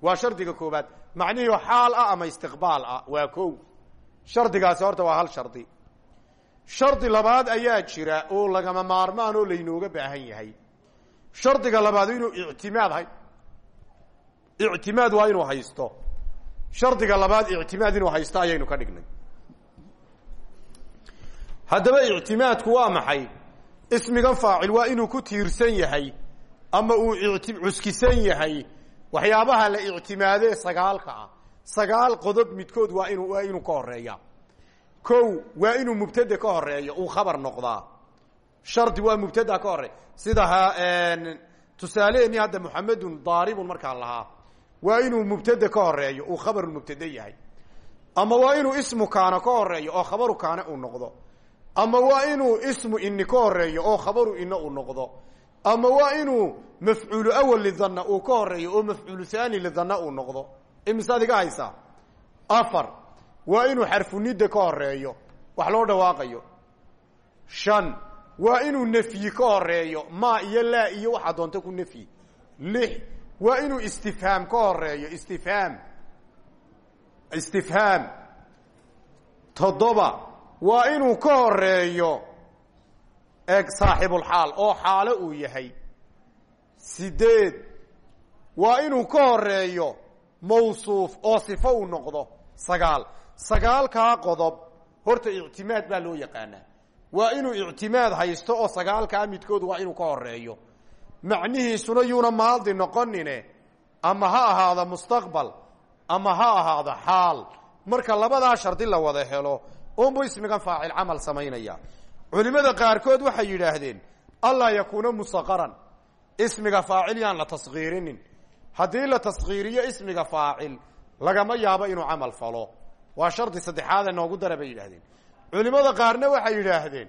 A: Waa shardiga koobaad macnihii xaal ah ama istiqbaal ah? Waa ko shardigaasi horta waa hal shardi shardi labaad ayaa jira oo lagama maarmaan oo laynooga baahan yahay. Shardiga labaad inuu ictimaad hay ictimaad waa inuu haysto. Shardiga labaad ictimaad inuu haysto ayaynu ka dhignay. Haddaba ictimaadku waa maxay? Ismigan faacil waa inuu ku tiirsan yahay ama uu cuskisan yahay? Waxyaabaha la ictimaadee sagaalka ah. Sagaal qodob midkood waa inu inuu ka horreeya ko waa inuu mubtade ka horeeyo uu khabar noqdaa. Shardi waa mubtada ka horeey sida tusaaleeni hadda muxamedun daaribun markaan lahaa. Waa inuu mubtade ka horeeyo uu khabaru mubtade yahay. Ama waa inuu ismu kaana ka horeeyo oo khabaru kaana uu noqdo. Ama waa inuu ismu ini ka horeeyo oo khabaru ina uu noqdo. Ama waa inuu mafcuulu awal lidana uu ka horeeyo oo mafcuulu thani lidana uu noqdo. Imisaad iga afar waa inuu xarfunida ka horeeyo wax loo dhawaaqayo. Shan waa inuu nefyi ka horeeyo ma iyo laa iyo waxaa doonta ku nefyi lix waa inuu istifhaam ka horeeyo istifhaam. Istifhaam. Toddoba waa inuu ka horeeyo eeg saaxibulxaal oo xaalo uu yahay. Sideed waa inuu ka horeeyo mawsuuf oo sifo uu noqdo sagaal sagaalkaa qodob horta ictimaad baa loo yaqaanaa. Waa inuu ictimaad haysto oo sagaalkaa midkood waa inuu ka horeeyo macnihiisuna yuuna maadi noqonine ama ha ahaado mustaqbal ama ha ahaado xaal. Marka labadaa shardi la wada helo unbuu ismigan faacil camal samaynaya. Culimada qaarkood waxay yidhaahdeen allaa yakuuna musaqaran. Ismiga faacil yaan la taskiirinin haddii la taskiiriyo ismiga faacil lagama yaabo inuu camal falo waa shardi saddexaade noogu dara bay yidhaahdeen. Culimada qaarna waxay yidhaahdeen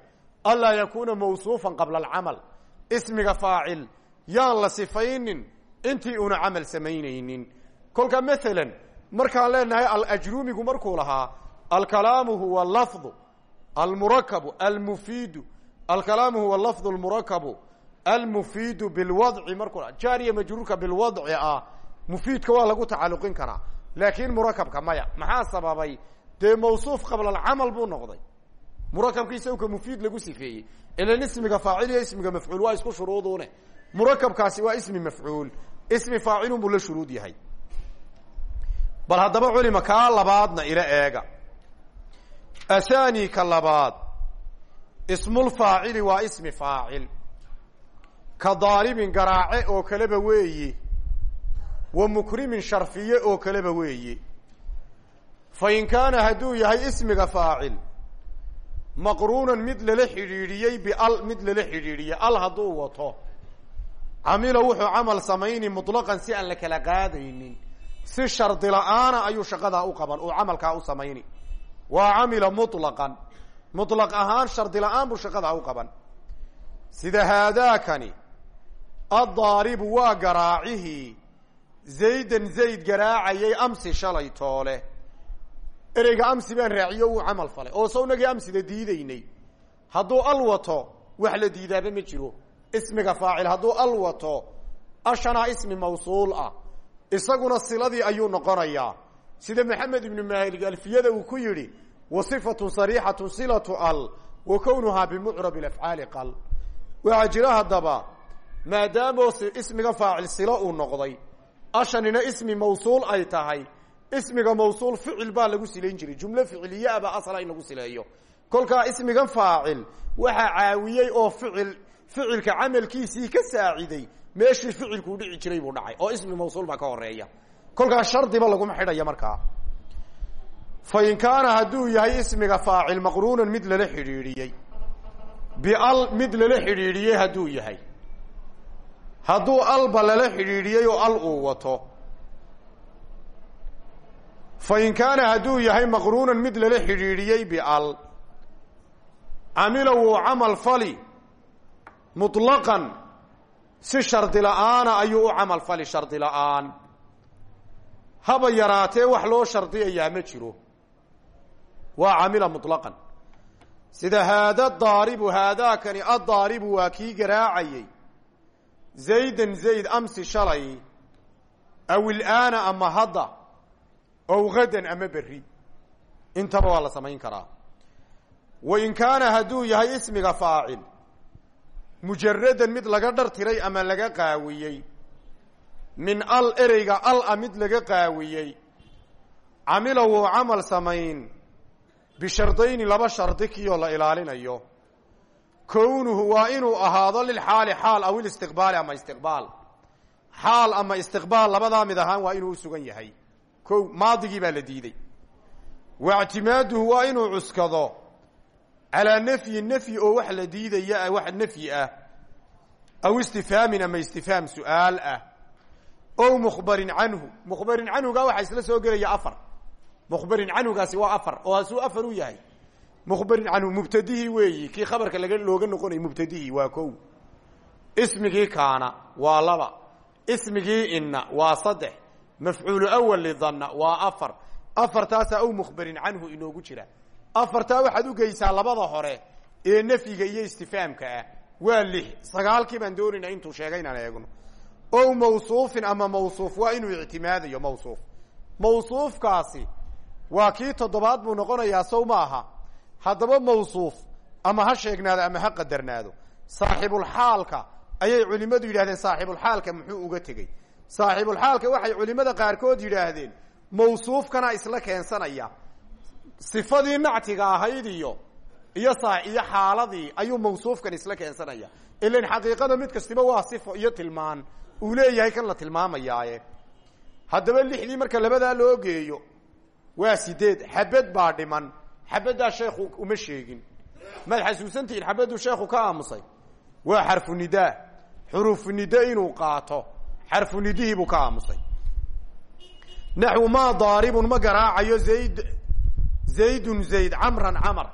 A: allaa yakuuna mawsuufan qabla alcamal. Ismiga faacil yaan la sifaynin intii una camal samaynaynin. Kolka maalan markaan leenahay alajruumigu markuu lahaa alkalaamu huwa lafdu almurakabu almufiidu. Alkalaamu huwa lafdu almurakabu almufiidu bilwadci markuu jaariya majruurka bilwadci ah mufiidka waa lagu tacaluqin karaa laakiin murakabka maya. Maxaa sababay? Dee mawsuuf qabla alcamal buu noqday. Murakabka isagka mufiid lagu sifeeyey. Ilan ismiga faacil iyo ismiga mafcuul waa isku shuruudune murakabkaasi waa ismi mafcuul. Ismi faacilun buu la shuruud yahay. Bal haddaba culima kaa labaadna ila eega. Athani ka labaad. Ismulfaacili waa ismi faacil. Ka daaribin garaace oo kaleba weeyi wa mukrimin sharfiye oo kaleba weeyi. Fa in kaana hadduu yahay ismiga faacil maqruunan mid lala xidhiidhiyey bial mid lala xidhiidhiyey al hadduu wato camila wuxuu camal samayni mutlaqan si aan la kala qaadaynin. Si shardi la'aana ayuu shaqadaa u qaban uu camalkaa u samayni. Waa camila mutlaqan mutlaq ahaan shardi la'aan buu shaqadaa u qaban. Sida haadaakani addaaribu waa garaacihii zaydan zayd garaacayay amsi shalay toole. Ereyga amsi baan raaciyo uu camal falay. Oo sawnagii amsida diidaynay. Hadduu al wato wax la diidaaba ma jiro. Ismiga faacil hadduu al wato ashanaa ismi mawsuul ah. Isaguna siladii ayuu noqonayaa sida maxamed ibnu maalik alfiyada uu ku yidhi wa sifatun sariixatu silatu al wa kownuhaa bimucrab afcaali qal. Waxaa jira haddaba maadaamoo ismiga faacil silo uu noqday ashanina ismi mawsuul ay tahay. Ismiga mawsuul ficil baa lagu silayn jiray. Jumlo ficiliyaaba asla in lagu sileeyo. Kolkaa ismigan faacil waxaa caawiyey oo ficil ficilka camalkiisii ka saaciday meeshii ficilkuu dhici jiray buu dhacay oo ismi mawsuul baa ka horreeya kolkaa shardiba laguma xidhaya markaa. Fa in kaana hadduu yahay ismiga faacil maqruunan mid lala xidhiidhiyey. Bial mid lala xidhiidhiyey hadduu yahay hadduu alba lala xidhiidhiyey oo al uu wato fa in kaana hadduu yahay maqruunan mid lala xidhiidhiyey bial camila wuu camal fali muطlaqan si shardi la'aana ayuu u camal fali shardi la'aan. Haba yaraatee wax loo shardiyayaa ma jiro. Waa camila muطlaqan sida haada daaribu haadaakani addaaribu waa kii garaacayey zaydan zayd amsi shalay aw ilaana ama hadda ow gadan ama berri intaba waa la samayn karaa wa in kaana hadduu yahay ismiga faacil mujaradan mid laga dhar tiray ama laga qaawiyey min al ereyga al a mid laga qaawiyey camila wuu camal samayn bishardayni laba shardi kiyoo la ilaalinayo kownuhu waa inuu ahaado lilxaali xaal aw ilistiqbaali ama istiqbaal. Xaal ama istiqbaal labadaa mid ahaan waa inuu usugan yahay. Ko maadigii baa la diiday. Wa waa inuu cuskado calaa nafyi nafyi oo wax la diidaya wax nafyi ah aw istifhaamin ama istifhaam su'aal ah ow mukhbarin canhu. Mukhbarin canhugaa waxaa isla soo gelaya afar. Mukhbarin canhugaasi waa afar oo hasuu afar u yahay mukhbarin canhu mubtadihii weeyi. Kii khabarka laga looga noqonay mubtadihii waa kow. Ismigii kaana waa laba. Ismigii inna waa saddex. Mafcuulu awal lidanna waa afar. Afartaasaa ow mukhbarin canhu inoogu jira. Afartaa waxaad ugeysaa labada hore ee nafyiga iyo istifaamka ah. Waa lix. Sagaalkii baan doonaynaa intuu sheegay inaan eegno. Ow mawsuufin ama mawsuuf waa inuu ictimaadayo mawsuuf. Mawsuufkaasi waa kii toddobaad buu noqonayaa sow maaha haddaba mawsuuf ama ha sheegnaado ama ha qadarnaado saaxibulxaalka ayay culimmadu yidhahdeen saaxibulxaalka muxuu uga tegey. Saaxibulxaalka waxay culimmada qaarkood yidhaahdeen mawsuufkana isla keensanaya. Sifadii nactiga ahayd iyo iyo saa iyo xaaladii ayuu mawsuufkan isla keensanaya. Ilan xaqiiqada mid kastiba waa sifo iyo tilmaan. Uu leeyahay kan la tilmaamayaaye haddaba lixdii marka labadaa loo geeyo waa sideed xabad baa dhiman xabaddaa sheekhu uma sheegin maad xasuusantihiin xabaddu sheekhu ka aamusay waa xarfu nidaa xuruufu nida inuu qaato xarfu nidihii buu ka aamusay naxwu maa daaribun ma garaacayo zayd zaydun zayd camran camar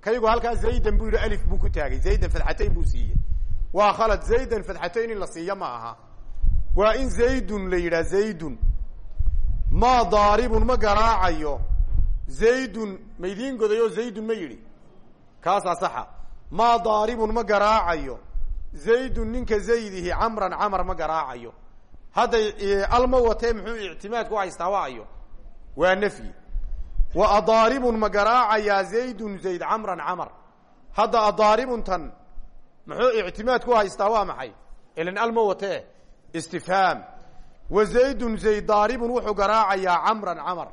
A: kaygu halkaa zaydan buu yidhi alif buu ku taagay zaydan fadxatayn buu siiyey waa khalad zaydan fadxatayn in la siiyo ma aha waa in zaydun la yidhaha zaydun maa daaribun ma garaacayo zaydun ma idiin godayo zaydun ma yidhi? Kaasaa saxa maa daaribun ma garaacayo. Zaydun ninka zaydihi camran camar ma garaacayo. Hadday alma watee muxuu ictimaadku haystaa waayo waa nafyi wa adaaribun ma garaacayaa zaydun zayd camran camar. Hadda adaaribun tan muxuu ictimaad ku haystaa waa maxay? Ilan alma watee istifhaam. Wa zaydun zayd daaribun wuxuu garaacayaa camran camar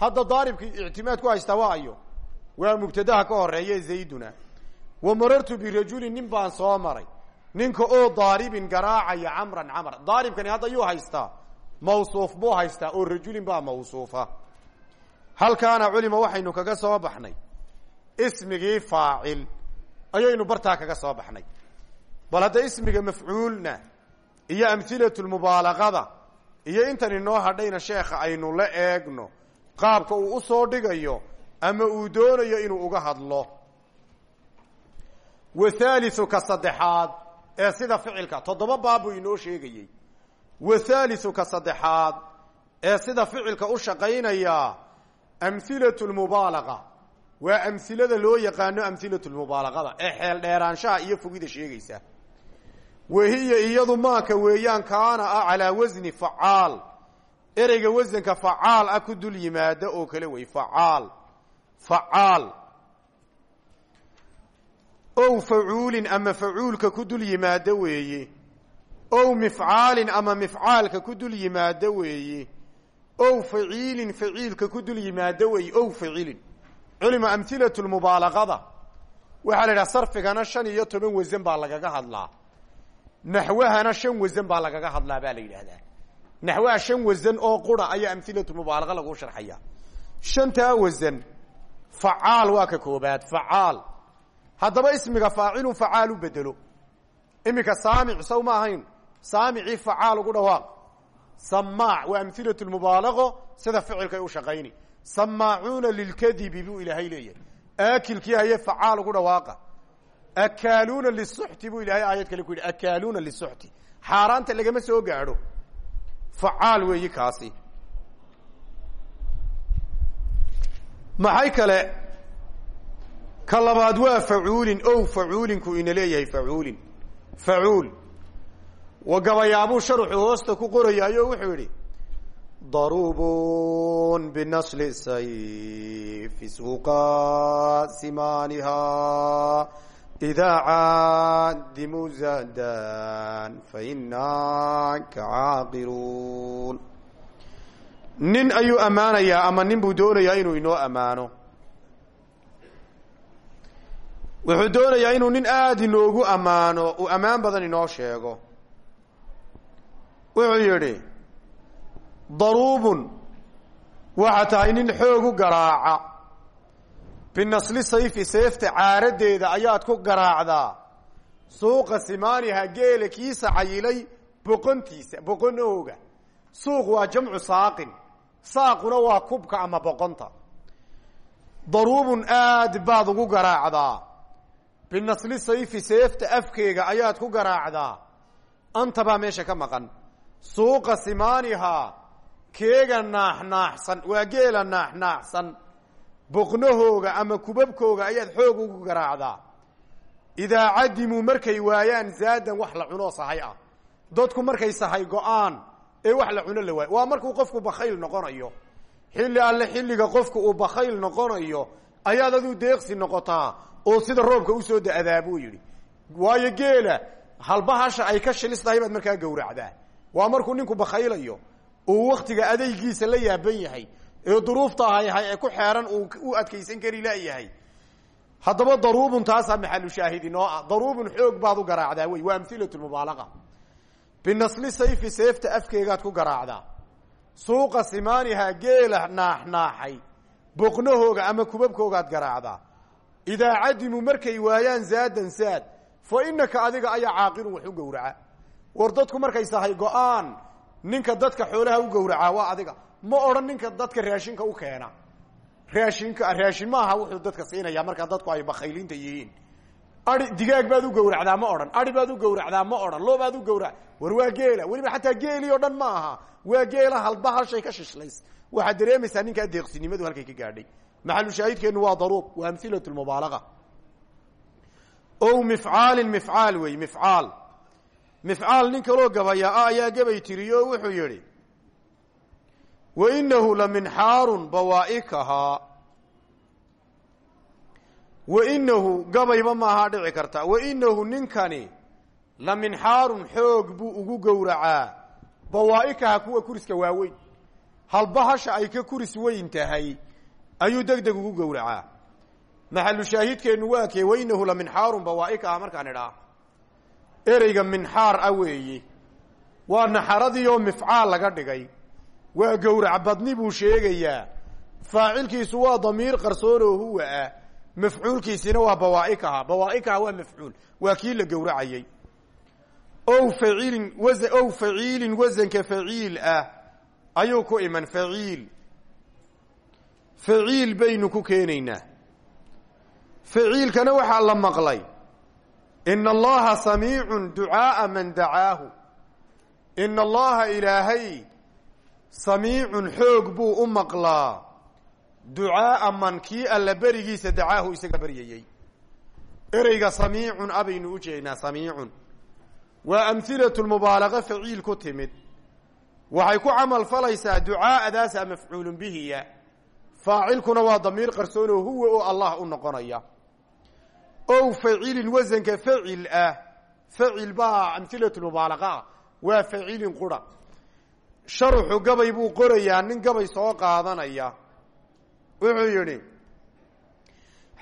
A: hadda daaribkii ictimaad ku haystaa waa ayo. Waa mubtadaha ka horeeye zayduna. Wa marartu birajulin nin baan soo maray. Ninka oo daaribin garaacaya camran camar. Daaribkani hadda yuu haystaa. Mawsuuf buu haystaa oo rajulin baa mawsuufa. Halkaana culima waxaynu kaga soo baxnay. Ismigii faacil. Ayaynu bartaa kaga soo baxnay. Bal hadda ismiga mafcuulna iyo amhilatulmubaalaqada iyo intan inoo hadhayna sheekha aynu la eegno qaabka uu u soo dhigayo ama uu doonayo inuu uga hadlo. Wa thaalithu ka saddexaad ee sida ficilka toddoba baab buu inoo sheegayey. Wa thaalithu ka saddexaad ee sida ficilka u shaqaynaya amhilatu lmubaalaqa waa amhilada loo yaqaano amhilatu lmubaalaqada ee xeel dheeraanshaha iyo fogida sheegaysa. Wahiya iyadu maaka weeyaan kaana ah calaa wasni facaal ereyga wasanka facaal ah ku dul yimaada oo kale wey facaal facaal. Ow facuulin ama facuulka ku dul yimaada weeye ow mifcaalin ama mifcaalka ku dul yimaada weeye ow faciilin faciilka ku dul yimaado weeye ow facilin culima amhilatu lmubaalaqada waxaa la idhaha sarfigana shan iyo toban wasan baa lagaga hadlaa. Naxwahana shan wasan baa lagaga hadlaa baa la yidhaahdaa naxwaha shan wasan oo qura ayaa amhilatu mubaalaqa lagu sharxaya shantaa wasan facaal waa ka koobaad facaal haddaba ismiga faacilun facaal u bedelo iminka saamic saw ma ahayn saamicii facaal ugu dhawaaq samaac waa amhilat lmubaalaqo sida ficilkay u shaqayni samaacuuna lilkadibi buu ilaahay leeyahay aakilkii haye facaal ugu dhawaaqa akaaluuna lisuxti buu ilahay aayad kale ku yidhi akaaluuna lisuxti xaaraanta lagama soo gaadho facaal weeyi kaasi. Maxay kale? Ka labaad waa facuulin. Ow facuulinku ina leeyahay facuulin. Facuul. Wa gabayaabuu sharuxu hoosta ku qorayaayo wuxuu yidhi darubun binasli sayfi suuqa simaaniha idaa caadimu zadan fainaka caaqiluun nin ayuu ammaanayaa ama nin buu doonayaa inuu inoo ammaano wuxuu doonayaa inuu nin aada inoogu ammaano uu ammaan badan inoo sheego wuxuu yidhi daruubun waxaa tahay nin xoogu garaaca binasli sayfi seefta caaradeeda ayaad ku garaacdaa. Suuqa simaaniha geela kiisa cayilay boqontiisa boqonahooga suuq waa jamcu saaqin. Saaquna waa kubka ama boqonta. Daruubun aad baad ugu garaacdaa. Binasli sayfi seefta afkeega ayaad ku garaacdaa. Anta baa meesha ka maqan. Suuqa simaanihaa keega naaxnaaxsan waa geela naaxnaaxsan boqnahooga ama kubabkooga ayaad xoog ugu garaacdaa. Idaa cadimuu markay waayaan zaadan wax la cunoo sahay ah. Dadku markay sahay go'aan ee wax la cuno la waayo waa markuu qofku bakhayl noqonayo. Xilli alle xilliga qofku uu bakhayl noqonayo ayaad aduu deeqsi noqotaa oo sida roobka u soo da'adaa buu yidhi. Waayo geela halbahasha ay ka shilistahay baad markaa gowracdaa. Waa markuu ninku bakhaylayo uu waktiga adaygiisa la yaaban yahay ee duruufta ahayhay ee ku xeeran uu u adkaysan kari layahay haddaba daruubun taasaa maxalu shaahid inoo ah daruubun xoog baad u garaacdaa wey waa amhilatu mubaalaqa binasli sayfi seefta afkeegaad ku garaacdaa. Suuqa simaanihaa geela naaxnaaxay. Boqnahooga ama kubabkoogaad garaacdaa. Idaa cadimuu markay waayaan zaadan saad fa inaka adiga ayaa caaqilun wax u gowraca. War dadku markay sahay go'aan ninka dadka xoolaha u gowracaa waa adiga ma odhan ninka dadka raashinka u keena. Raashinka raashin maaha wuxuu dadka siinaya markaa dadku ay bakhaylinta yihiin. Ai digaag baad u gowracdaa ma odhan. Ari baad u gowracdaa ma odhan. Loo baad u gowra war waa geela. Weliba xataa geeli o dhan ma aha waa geela halba halshay ka shishlays. Waxaad dareemaysaa ninkaa deeqsinimadu halkay ka gaadhay. Maxalu shaahidkeenu waa daruub waa amhilat mubaalaga o mifcaalin mifcaal wey mifcaal. Mifcaal nin kaloo gabaya ah ayaa gabay tiriyo? Wuxuu yihi wainahu laminxaarun bawaa'ikahaa wainahu gabayba maahaa dhici karta wainahu ninkani laminxaarun xoog buu ugu gowracaa bawaa'ikaha kuwa kuriska waaweyn halbahasha ay ka kuris weyn tahay ayuu deg deg ugu gowracaa maxalu shaahidkeennu waa kee wainahu laminxaarun bawaa'ikaha markaan idhaa ereyga minxaar ah weeye waa naxaradii oo mifcaal laga dhigay waa gowrac badni buu sheegayaa. Faacilkiisu waa damiir qarsoon oo huwa ah. Mafcuulkiisina waa bawaa'ikaha bawaa'ikaha waa mafcuul. Waa kii la gowracayey ow faciilin wa ow faciilin wasanka faciil ah. Ayuu ku iman faciil. Faciil baynu ku keenaynaa. Faciilkana waxaa la maqlay ina allaha samiicun ducaaa man dacaahu. Ina allaha ilaahay samiicun xoog buu u maqlaa. Ducaaa man kii alla berigiisa dacaahu isaga beryayey ereyga samiicun abaynu u jeednaa samiicun waa amhilatu mubaalaqa faciil ku timid. Waxay ku camal falaysaa ducaa'adaasaa mafcuulun bihiya. Faacilkuna waa damiir qarsoon oo huwa oo allah u noqonaya. Ow facilin wasanka facil ah. Facil baa amhilatu mubaalaqa ah. Waa facilin qura sharuxu gabay buu qorayaa nin gabay soo qaadanaya. Wuxuu yidhi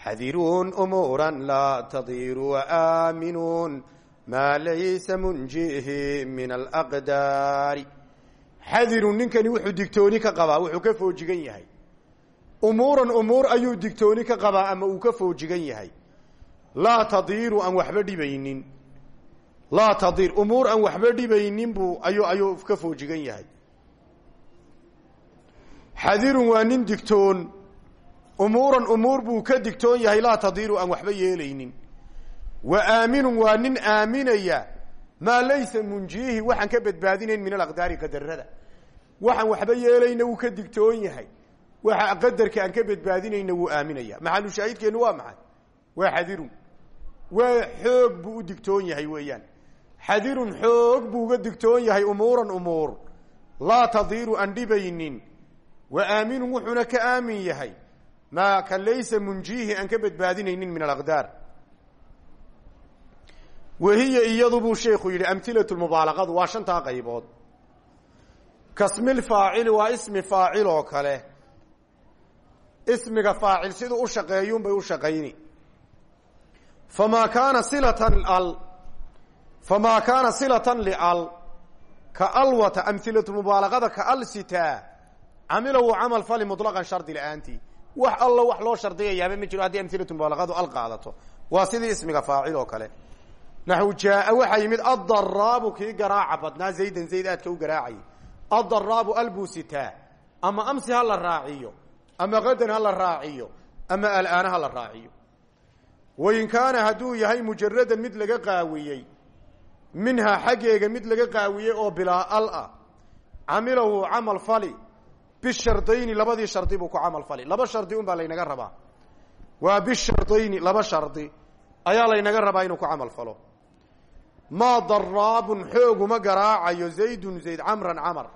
A: xadiruun umuuran laa tadiru waaminuun maa laysa munjihi min alaqdaari xadirun ninkani wuxuu digtooni ka qabaa wuxuu ka foojigan yahay. Umuuran umuur ayuu digtooni ka qabaa ama uu ka foojigan yahay. Laa tadiiru aan waxba dhibaynin. Laa tadiir umuur aan waxba dhibaynin buu ayuu ayuu ka foojigan yahay xadirun waa nin digtoon. Umuuran umuur buu ka digtoon yahay laa tadiiru aan waxba yeelaynin. Wa aaminun waa nin aaminaya. Maa laysa munjiihi waxaan ka badbaadinayn min alaqdaari qadarada waxaan waxba yeelayna wuu ka digtoon yahay. Waxa qadarka aan ka badbaadinayna wuu aaminaya. Maxalu shaahidkeennu waa maxay? Waa xadirun waa xoog buu u digtoon yahay weeyaan. Xadirun xoog buu wa aaminun wuxuuna ka aamin yahay. Maa ka laysa munjiihi aan ka badbaadinaynin min alaqdaar. Wahiya iyadu buu sheekhu yidhi amhilatu mubaalaqadu waa shantaa qaybood. Kasmilfaacili waa ismi faacil oo kale. Ismiga faacil siduu u shaqeeyuunbay u shaqayni. Famaa kaana silatan al famaa camila wuu camal fali muطlaqan shardi la'aantii wax allo wax loo shardiyayaaba ma jiro haddii amhilatu mubaalaqadu al qaadato waa sidii ismiga faacil oo kale. Naxu jaaa waxaa yimid addaraabu kii garaaca badnaa zaydan zayd aadka u garaacayay. Addaraabu albuu sitaa ama amsi ha la raaciyo ama qadan ha la raaciyo ama alaana ha la raaciyo. Wain kaana hadduu yahay mujaradan mid laga qaawiyey minhaa xaggeega mid laga qaawiyey oo bilaa al ah camilahu camal fali bishardayni labadii shardi buu ku camal fali laba shardi un baa laynaga rabaa. Waa bishardayni laba shardi ayaa laynaga rabaa inuu ku camal falo. Maa daraabun xooguma garaacayo zaydun zayd camran camar.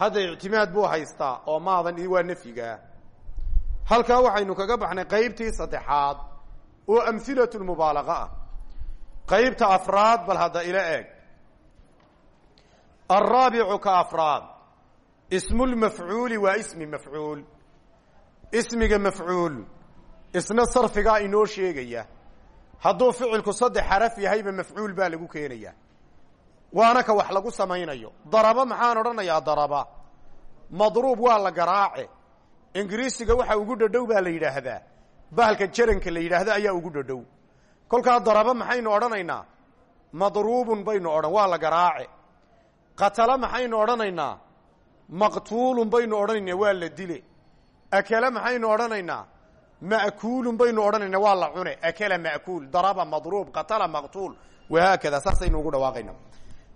A: Hadda ictimaad buu haystaa oo maadan waa nafyigaa halkaa waxaynu kaga baxnay qaybtii saddexaad oo amhilatu mubaalaqa ah. Qaybta afraad bal hadda ila eeg. Alraabicu ka ismulmafcuuli waa ismi mafcuul ismiga mafcuul isna sarfigaa inoo sheegaya. Hadduu ficilku saddex xaraf yahayba mafcuul baa lagu keenaya. Waana ka wax lagu samaynayo. Daraba maxaan odhanayaa daraba. Madruub waa la garaace. Ingiriisiga waxa ugu dhadhow baa la yidhaahdaa. Bahalka jaranka la yidhaahdo ayaa ugu dhadhow. Kolkaa daraba maxaynu odhanaynaa. Madruubun baynu odhan waa la garaace. Qatala maxaynu odhanaynaa maqtuulun baynu odhanaynaa waa la dile. Akele maxaynu odhanaynaa? Ma'kuulun baynu odhanaynaa waa la cune akela ma'kuul daraba madruub qatala maqtuul. Wahaakada saasaynu ugu dhawaaqayna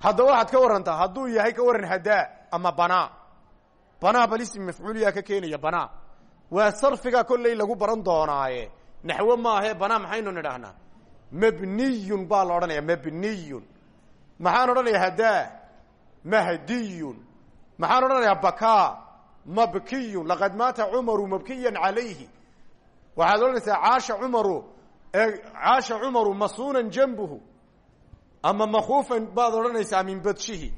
A: haddaba waxaad ka warantaa hadduu yahay ka waran hadaa ama banaa. Banaa bal ismi mafcuul yaa ka keenaya banaa. Waa sarfiga kolley lagu baran doonaaye. Naxwo maahe banaa maxaynu nidhaahnaa mabniyun baa la odhanaya mabniyun. Maxaan odhanayaa hadaa mahdiyun maxaan odhanayaa bakaa mabkiyun laqad maata cumaru mabkiyan calayhi. Waxaad odhanaysaa caasha cumaru caasha cumaru masuunan janbuhu ama makuufan baad odhanaysaa min badshihi.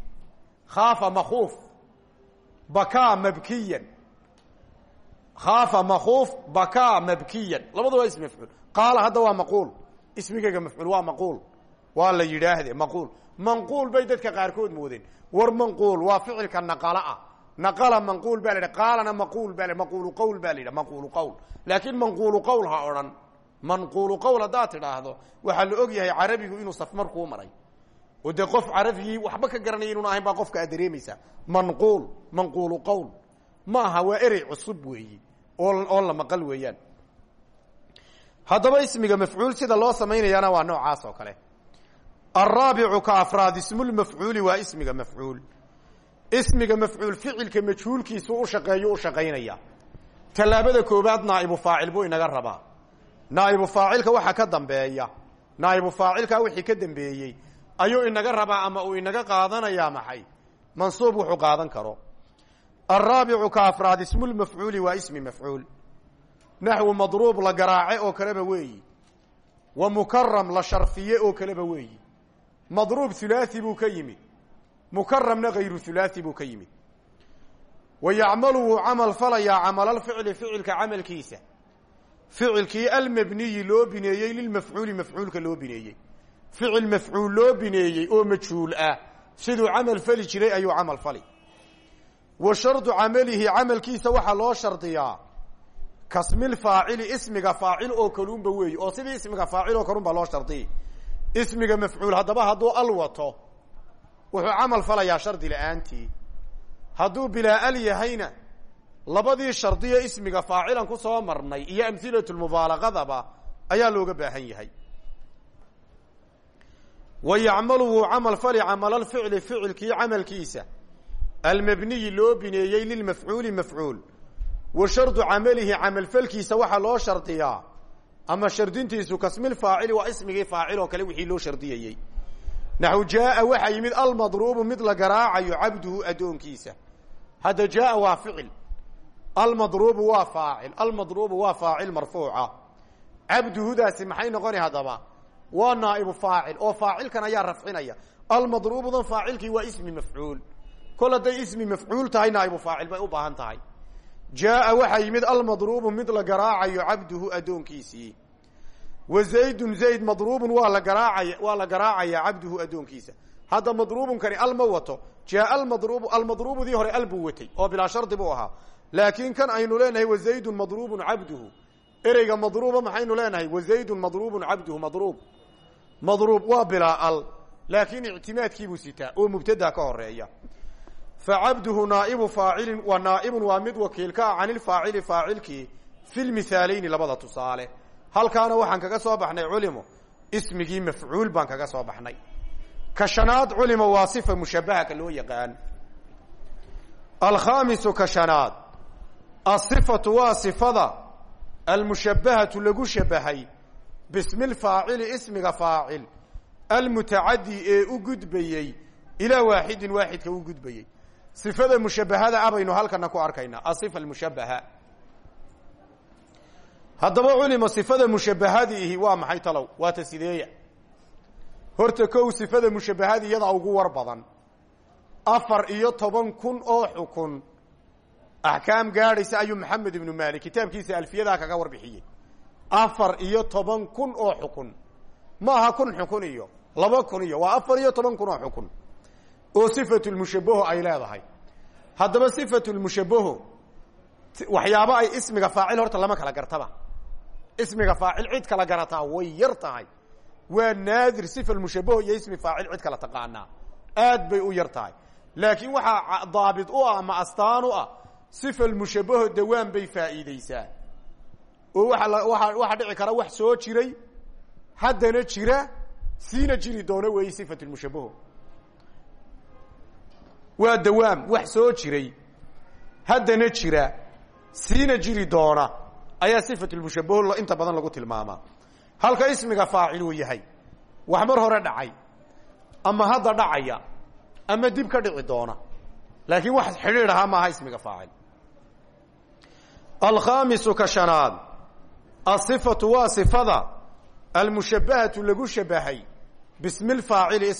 A: Khaafa makuuf bakaa mabkiyan. Khaafa makuuf bakaa mabkiyan. Labadu waa ismi mafcuul. Qaala hadda waa maquul. Ismigayga mafcuul waa maquul. Waa la yidhaahde maquul manquul bay dadka qaarkood moodeen war manquul waa ficilka naqala ah. Naqala manquul baa la yidhaha qaalana maquul baa la maquulu la yidhaha manquulu qowl. Laakiin manquulu ha odhan. Manquulu qowl haddaad tidhaahdo waxaa la og yahay carabigu inuu safmar kuu maray. Oo dee qof carabigii waxba ka garanaya inuuna ahayn baa qofka aad dareemaysaa manquul manquulu qowl. Ma aha waa erey weeyi oo la maqal weeyaan. Haddaba ismiga mafcuul sida loo samaynayaana waa noocaas oo kale alraabicu ka afraad ismulmafcuuli waa ismiga mafcuul ismiga mafcuul ficilka majhuulkiisu u shaqeeyo u shaqaynaya tallaabada koobaad naa'ibu faacil buu inaga rabaa naa'ibu faacilka waxaa ka dambeeya naa'ibu faacilkaa wixii ka dambeeyey ayuu inaga rabaa ama uu inaga qaadanayaa maxay mansuub wuxuu qaadan karo alraabicu ka afraad ismulmafcuuli waa ismi mafcuul naxwu madruub la garaace oo kaleba weeyi wa mukaram la sharfiye oo kaleba weeyi madruub hulaaثi buu ka yimid mukaramna hayru hulaaثi buu ka yimid wa yacmalu wuu camal falayaa camalalficli ficilka camalkiisa ficilkii almabniyi loo bineeyey lilmafcuuli mafcuulka loo bineeyey ficil mafcuul loo bineeyey oo majhuul ah siduu camal fali jiray ayuu camal fali wa shardu camalihi camalkiisa waxaa loo shardiyaa kasmilfaacili ismiga faacil oo kalunba weeye oo sidii ismiga faacil oo kalunba loo shardiyay ismiga mafcuul haddaba hadduu al wato wuxuu camal falayaa shardi la'aantii. Hadduu bilaa al yahayna labadii shardiyo ismiga faacilan ku soo marnay iyo amhilatulmubaalaqadaba ayaa looga baahan yahay. Wa yacmalu wuu camal fali camalalficli ficilkii camalkiisa. Almabniyi loo bineeyey lilmafcuuli mafcuul. Wa shardu camalihi camalfalkiisa waxaa loo shardiyaa ama shardintiisu kasmilfaacili waa ismigii faacil oo kale wixii loo shardiyayey naxu jaaa waxaa yimid almadruubu mid la garaacayo cabduhu addoonkiisa. Hadda jaaa waa ficil almadruubu waa faacil almadruubu waa faacil marfuuca. Cabduhudaasi maxay noqoni haddaba? Waa naa'ibu faacil oo faacilkan ayaa rafcinaya. Almadruubudan faacilkii waa ismi mafcuul. Kol hadday ismi mafcuul tahay naa'ibu faacil bay u baahan jaaa waxaa yimid almadruubu mid la garaacayo cabduhu addoonkiisii. Wa zaydun zayd madruubun waa la garaacaya waa la garaacaya cabduhu addoonkiisa. Hadda madruubunkani al ma wato. Jaaa almadruubu almadruubudii hore al buu watay oo bilaa shardi buu ahaa. Laakiin kan aynu leenahay wa zaydun madruubun cabduhu. Ereyga madruuba maxaynu leenahay? Wa zaydun madruubun cabduhu madruub. Madruub waa bilaa al. Laakiin ictimaadkiibuu sitaa oo mubtada ka horreeya facabduhu naaibu faacilin wa naaibun waa mid wakiil ka ah can ilfaacili faacilkii fi lmihaalayni labada tusaale halkaana waxaan kaga soo baxnay culimo ismigii mafcuul baan kaga soo baxnay ka shanaad culimo waa sifa mushabahaka loo yaqaan alkhaamisu ka shanaad asifatu waa sifada almushabahatu lagu shabahay bismi lfaacili ismiga faacil sifada mushabahada ah baynu halkana ku arkaynaa asifa almushabaha haddaba culimo sifada mushabahadiihi waa maxay talow waa ta sideeya horta kow sifada mushabahada iyadaa ugu war badan afar iyo toban kun oo xukun axkaam gaadhaysa ayuu maxamed ibnu malik kitaabkiisa alfiyadaa kaga warbixiyey afar iyo toban kun oo xukun ma aha kun xukun iyo laba kun iyo waa afar iyo toban kun oo xukun oo sifatu lmushabaho ay leedahay. Haddaba sifatu lmushabaho waxyaabo ay ismiga faacil horta lama kala gartaba. Ismiga faacil cid kala garataa way yar tahay. Waa naadir sifa mushabaho iyo ismi faacil cid kala taqaanaa. Aad bay u yar tahay. Laakiin waxaa daabit u ah ama astaan u ah sifa mushabaho dawaan bay faa'iideysaa oo waa waa waxaa dhici kara wax soo jiray haddana jira siina jiri doono weeye sifat mushabaho waa dawaam wax soo jiray. Haddana jira. Siina jiri doona. Ayaa sifatulmushabaho inta badan lagu tilmaamaa halka ismiga faacil uu yahay. Wax mar hore dhacay. Ama hadda dhacaya. Ama dib ka dhici doona. Laakiin wax xidhiidh ahaa maaha ismiga faacil. Alkhaamisu ka shanaad. Asifatu waa sifada. Almushabahatu lagu shabahay bismi lfaacili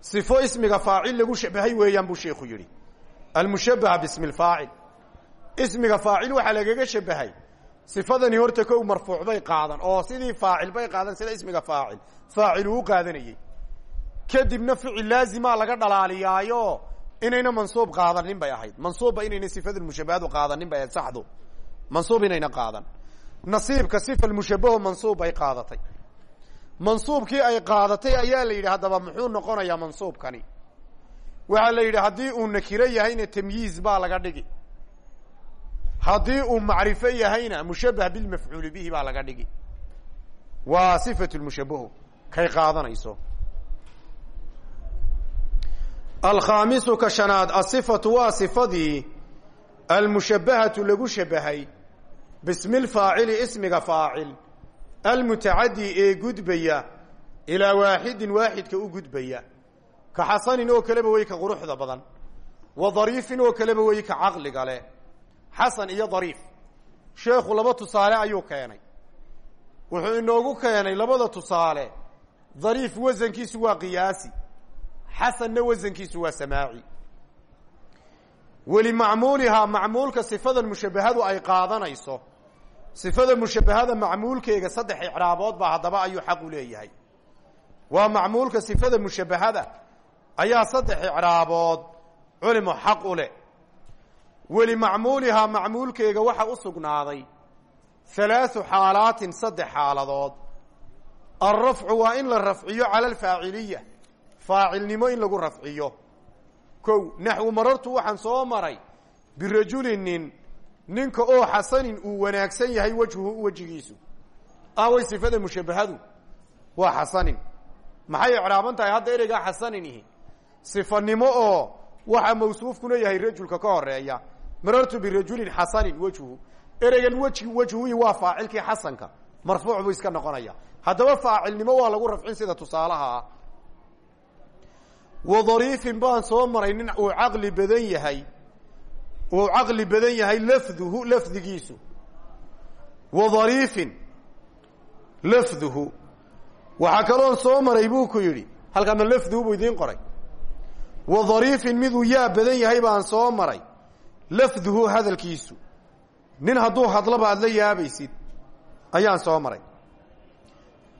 A: sifo ismiga faacil lagu shabahay weeyaan buu sheikhu yidhi. Almushabaha bismi lfaacil ismiga faacil waxaa lagaga shabahay sifadani horta kow marfuuc bay qaadan. Oo sidii faacil bay qaadan sida ismiga faacil. Faacil uu qaadanayey. Kadibna ficil laazimaa laga dhalaaliyaayo inayna mansuub qaadanin bay ahayd. Mansuubba inayna sifada mushabahadu qaadanin bay ahayd saxdu. Mansuub inayna qaadan. Nasiibka sifa mushabaho mansuub bay qaadatay mansuubkii ay qaadatay ayaa la yidhi haddaba muxuu noqonayaa mansuubkani. Waxaa la yidhi haddii uu nakiro yahayna tamyiiz baa laga dhigi. Haddii uu macrifo yahayna mushabah bilmafcuuli bihi baa laga dhigi. Waa sifat lmushabaho kay qaadanayso. Alkhaamisu ka shanaad asifatu waa sifadii almushabahatu lagu shabahay bismi lfaacili ismiga faacil almutacadi ee gudbaya ilaa waaxidin waaxidka u gudbaya ka xasanin oo kaleba wey ka quruxda badan wa dariifin oo kaleba wey ka caqliga leh. Xasan iyo dariif sheekhu laba tusaale ayuu keenay. Wuxuu inoogu keenay labada tusaale dariif wasankiisu waa qiyaasi xasanna wasankiisu waa samaaci. Welimacmuulihaa macmuulka sifadan mushabahadu ay qaadanayso sifada mushabahada macmuulkeega saddex icraabood baa haddaba ayuu u leeyahay. Waa macmuulka sifada mushabahada ayaa saddex icraabood culimo xaq u leh. Walimacmuulihaa macmuulkeega waxa u sugnaaday halaathu xaalaatin saddex xaaladood. Alrafcu waa in la rafciyo cala alfaaciliya faacilnimo in lagu rafciyo. Kow naxwu marartu waxaan soo maray birajulin nin ninka oo xasanin uu wanaagsan yahay wejhuhu wejigiisu. Away sifada mushabahadu waa xasanin. Maxay icraaban tahay hadda ereygaa xasanin ihi? Sifanimo oo waxa mawsuufkuna yahay rajulka ka horreeya marartu birajulin xasanin wejhu ereygan weji wejhuhi waa faacilkii xasanka. Marfuuc buu iska noqonaya. Haddaba faacilnimo waa lagu rafcin sida tusaalaha ah. Wadariifin baan soo maray nin uu caqli badan yahay uu caqli badan yahay lafduhu lafdigiisu. Wadariifin lafduhu. Waxaa kaloon soo maray buu ku yidhi halkaama lafduhu buu idiin qoray. Wadariifin miduu yaa badan yahay baan soo maray lafduhu hadalkiisu. Nin hadduu hadlaba aad la yaabaysid ayaan soo maray.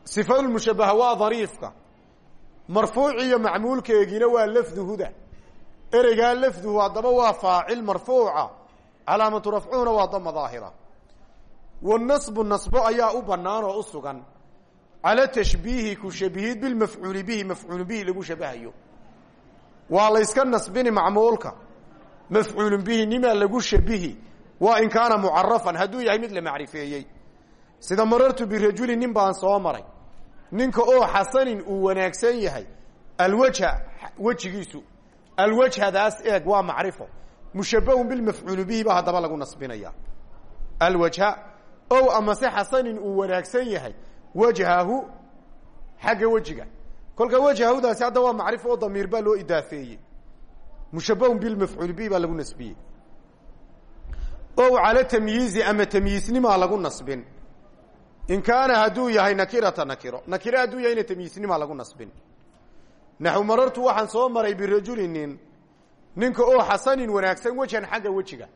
A: Sifadulmushabaha waa dariifka. Marfuuc iyo macmuulkeegiina waa lafduhuda ereygaa lafduhu haddaba waa faacil marfuuca calaamatu rafcuhuna waa dama daahira wanasbu nasbo ayaa u banaan oo u sugan. Cala tashbiihi ku shabihid bilmafcuuli bihi mafcuulu bihi lagu shabahayo. Waa la yska nasbini macmuulka. Mafcuulu bihi nimaa lagu shabihi. Waa in kaana mucarafan hadduu yahay mid la macrifeeyey. Sida marartu birajuli nin baan soo maray. Ninka oo xasanin uu wanaagsan yahay alwajha wejigiisu alwajhadaas eeg waa macrifo mushabahun bilmafcuulu bihi ba haddaba lagu nasbinaya alwajha ow amase xasanin uu wanaagsan yahay wajhahu xagga wejiga kolka wajhahudaasi hadda waa macrifo oo damiir baa loo idaafeeyey mushabahun bilmafcuul bihi baa lagu nasbiyey ow cala tamyiizi ama tamyiisnimaa lagu nasbin in kaana hadduu yahay nakirata nakiro nakiro hadduu yahayna tamyiisnimaa lagu nasbin naxw marartu waxaan soo maray birajuli nin. Ninka oo xasanin wanaagsan wejan xagga wejiga.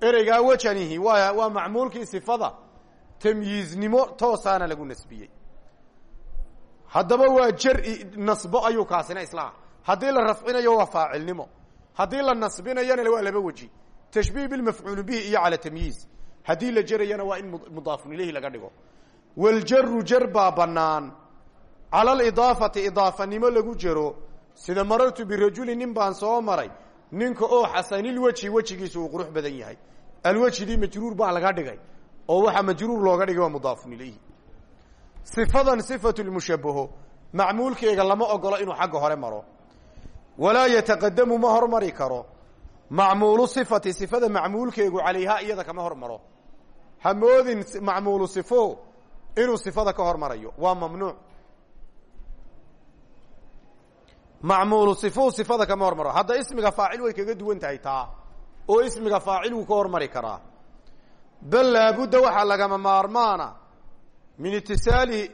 A: Ereygaa wejanihi waa waa macmuulkii sifada. Tamyiiznimo toosaana lagu nasbiyey. Haddaba waa jari nasbo ayuu kaasina islaa haddii la rafcinayo waa faacilnimo. Haddii la nasbinayana waa laba weji. Tashbiih bilmafcuul bihi iyo cala tamyiiz. Haddii la jerayana waa in mudaafun ilayhi laga dhigo. Waljaru jar baa banaan cala alidaafati idaafanimo lagu jero sida marartu birajuli nin baan soo maray ninka oo xasanilweji wejigiisa uu qurux badan yahay alwejidii majruur baa laga dhigay oo waxaa majruur looga dhigay waa mudaafun ilayhi sifadan sifatu lmushabaho macmuulkeega lama ogolo inuu xagga hore maro walaa yataqadamu ma hormari karo macmuulu sifati sifada macmuulkeegu calayhaa iyada kama hormaro ha moodin macmuulu sifo inuu sifada ka hormarayo waa mamnuuc macmuulu sifo sifada kama hormaro. Hadda ismiga faacil way kaga duwan tahay taa oo ismiga faacil wuu ka hormari karaa. Bal laabudda waxaa lagama maarmaana min itisaalihi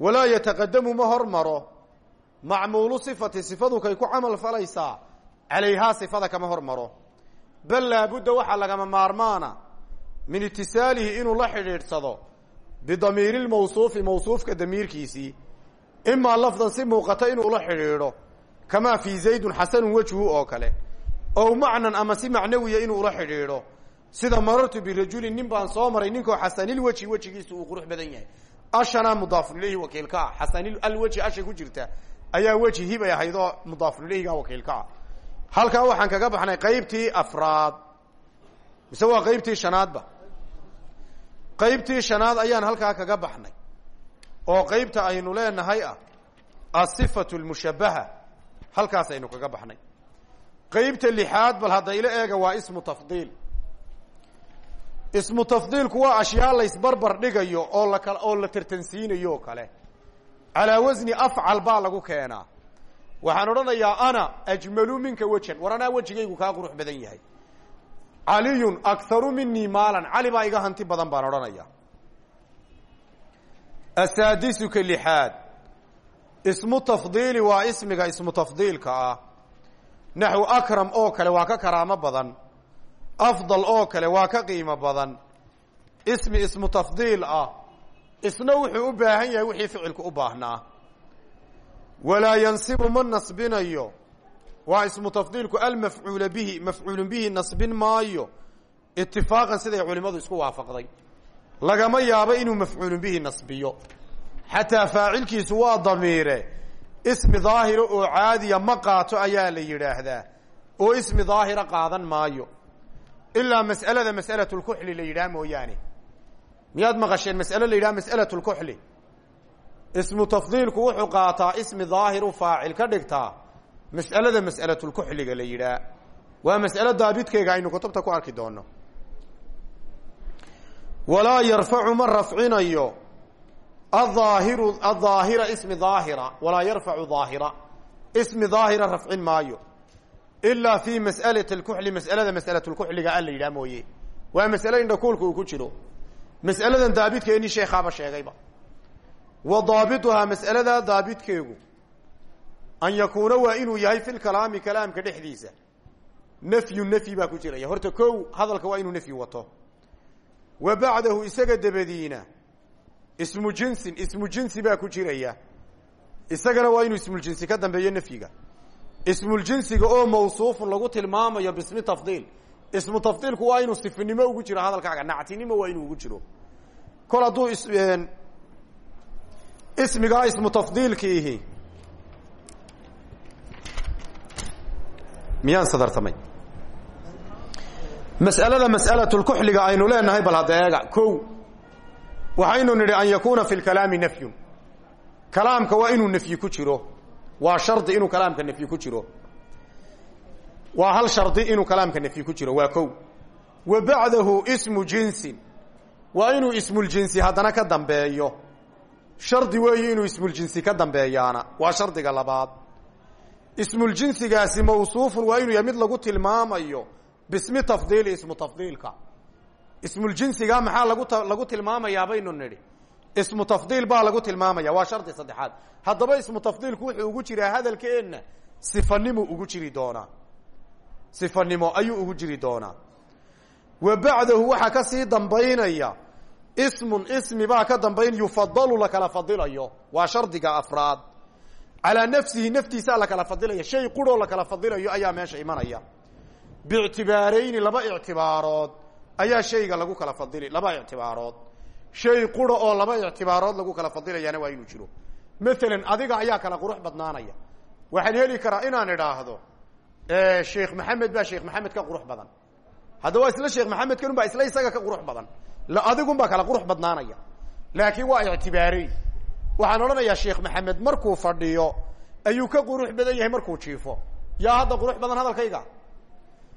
A: walaa yataqadamu ma hormaro. Macmuulu sifati sifadu kay ku camal falaysaa calayhaa sifada kama hormaro. Bal laabudda waxaa lagama maarmaana min itisaalihi inuu la xidhiidhsado bidamiiri lmawsuufi mawsuufka damiirkiisii imaa lafdan si muuqata inuu la xidhiidho kamaa fii zaydun xasanun wejhu oo kale. Ow macnan ama si macnawiya inuu ula xidhiidho. Sida marartu birajulin nin baan soo maray ninkoo xasanilweji wejigiisu uu qurux badan yahay. Ashana mudaafun ilayhi wakiilka ah. Xasan alweji asha ku jirta. Ayaa weji hibay ahayd oo mudaafun ilayhiga wakiilka ah. Halkaa waxaan kaga baxnay qaybtii afraad. Mise waa qaybtii shanaadba qaybtii shanaad ayaan halkaa kaga baxnay oo qaybta aynu leenahay ah asifatu lmushabaha halkaas aynu kaga baxnay. Qaybta lixaad bal hadda ila eega waa ismu tafdiil. Ismu tafdiilku waa ashyaa la isbarbar dhigayo oo laka oo la tartansiinayo kale. Calaa wasni afcal baa lagu keenaa. Waxaan odhanayaa ana ajmalu minka wejan. War anaa wejigaygu kaa qurux badan yahay. Caliyun akharu minii maalan. Cali baa iga hanti badan baan odhanaya asaadisuka lixaad ismu tafdiili waa ismiga ismu tafdiilka ah. naxw akram oo kale waa ka karaamo badan afdal oo kale waa ka qiimo badan ismi ismu tafdiil ah isna wuxuu u baahan yahay wixii ficilku u baahnaa walaa yansibu ma nasbinayo waa ismu tafdiilku almafcuula bihi mafcuulun bihi nasbin maayo itifaaqan siday culimmadu isku waafaqday lagama yaabo inuu mafcuulun bihi nasbiyo. Xataa faacilkiisu waa damiire. Ismi daahira oo caadiya ma qaato ayaa la yidhaahdaa. Oo ismi daahira qaadan maayo. Ilaa mas'alada mas'alatu lkuxli la yidhaha mooyaane. Miyaad maqasheen mas'alo la yidhaha mas'alatu lkuxli ismu tafdiilku wuxuu qaataa ismi daahiru faacil ka dhigtaa mas'alada mas'alatulkuxliga la yidhaah waa mas'alo daabidkeega aynu kutubta ku arki doono walaa yarfacu ma rafcinayo. Aaahiru aaahira ismi daahira walaa yarfacu daahira ismi daahira rafcin maayo. Ilaa fi mas'alati lkuxli mas'alada mas'alatulkuxliga a la yidhaha mooye. Waa mas'alo indhakuulka uu ku jiro. Mas'aladan daabidkeeni sheekhaaba sheegayba wa daabituhaa mas'aladaa daabidkeegu an yakuuna waa inuu yahay fi lkalaami kalaamka dhexdiisa. Nafyu nafyi baa ku jiraya. Horta kow hadalka waa inuu nafyi wato wa bacdahu isaga dabadiina. Ismu jinsin ismu jinsi baa ku jiraya. Isagana waa inuu ismuljinsi ka dambeeyo nafyiga ismuljinsiga oo mawsuufun lagu tilmaamayo bismi tafdiil. Ismu tafdiilku waa inuu sifinimo ugu jiro hadalkaaga. Nactinimo waa inuu ugu jiro. Kol hadduu ismigaa ismu tafdiilkiihi miyaan sadartamay mas'alada mas'alatulkuxliga aynu leenahay bal hadda eega waxaynu nidhi an yakuuna fi lkalaami nafyun kalaamka waa inuu nafyi ku jiro. Waa shardi inuu kalaamka nafyi ku jiro. Waa hal shardi inuu kalaamka nafyi ku jiro. Waa ko wa bacdahu ismu jinsin. Waa inuu ismuljinsi haddana ka dambeeyo. Shardi weeye inuu ismuljinsi ka dambeeyaana. Waa shardiga labaad. Ismuljinsigaasi mawsuufun waa inuu yahay mid lagu tilmaamayo bismi tafdiili ismu tafdiilka. Ismuljinsiga maxaa lagu lagu tilmaamayaa baynu nidhi. Ismu tafdiil baa lagu tilmaamaya waa shardi saddexaad. Haddaba ismu tafdiilku wuxuu ugu jiraa hadalkeenna sifanimo ugu jiri doonaa. Sifanimo ayuu ugu jiri doonaa. Wa bacdahu waxaa ka sii dambaynaya ismun ismi baa ka dambayn yufadalu lakala fadilayo waa shardiga afraad. Calaa nafsihi naftiisaa lakala fadilaya shay quroo lakala fadilayo ayaa meesha imanaya biictibaarayni laba ictibaarood. Ayaa shayga lagu kala fadili laba ictibaarood. Shay qura oo laba ictibaarood lagu kala fadilayaana waa inuu jiro. Maalan adiga ayaa kala qurux badnaanaya. Waxaan heli karaa inaan idhaahdo sheekh maxamed baa sheekh maxamed ka qurux badan. Haddaba isla sheekh maxamed kanun baa isla isaga ka qurux badan. Adigun baa kala qurux badnaanaya. Laakiin waa ictibaarayn waxaan odhanayaa sheekh maxamed markuu fadhiyo ayuu ka qurux badan yahay markuu jiifo. Yaa hadda qurux badan hadalkayga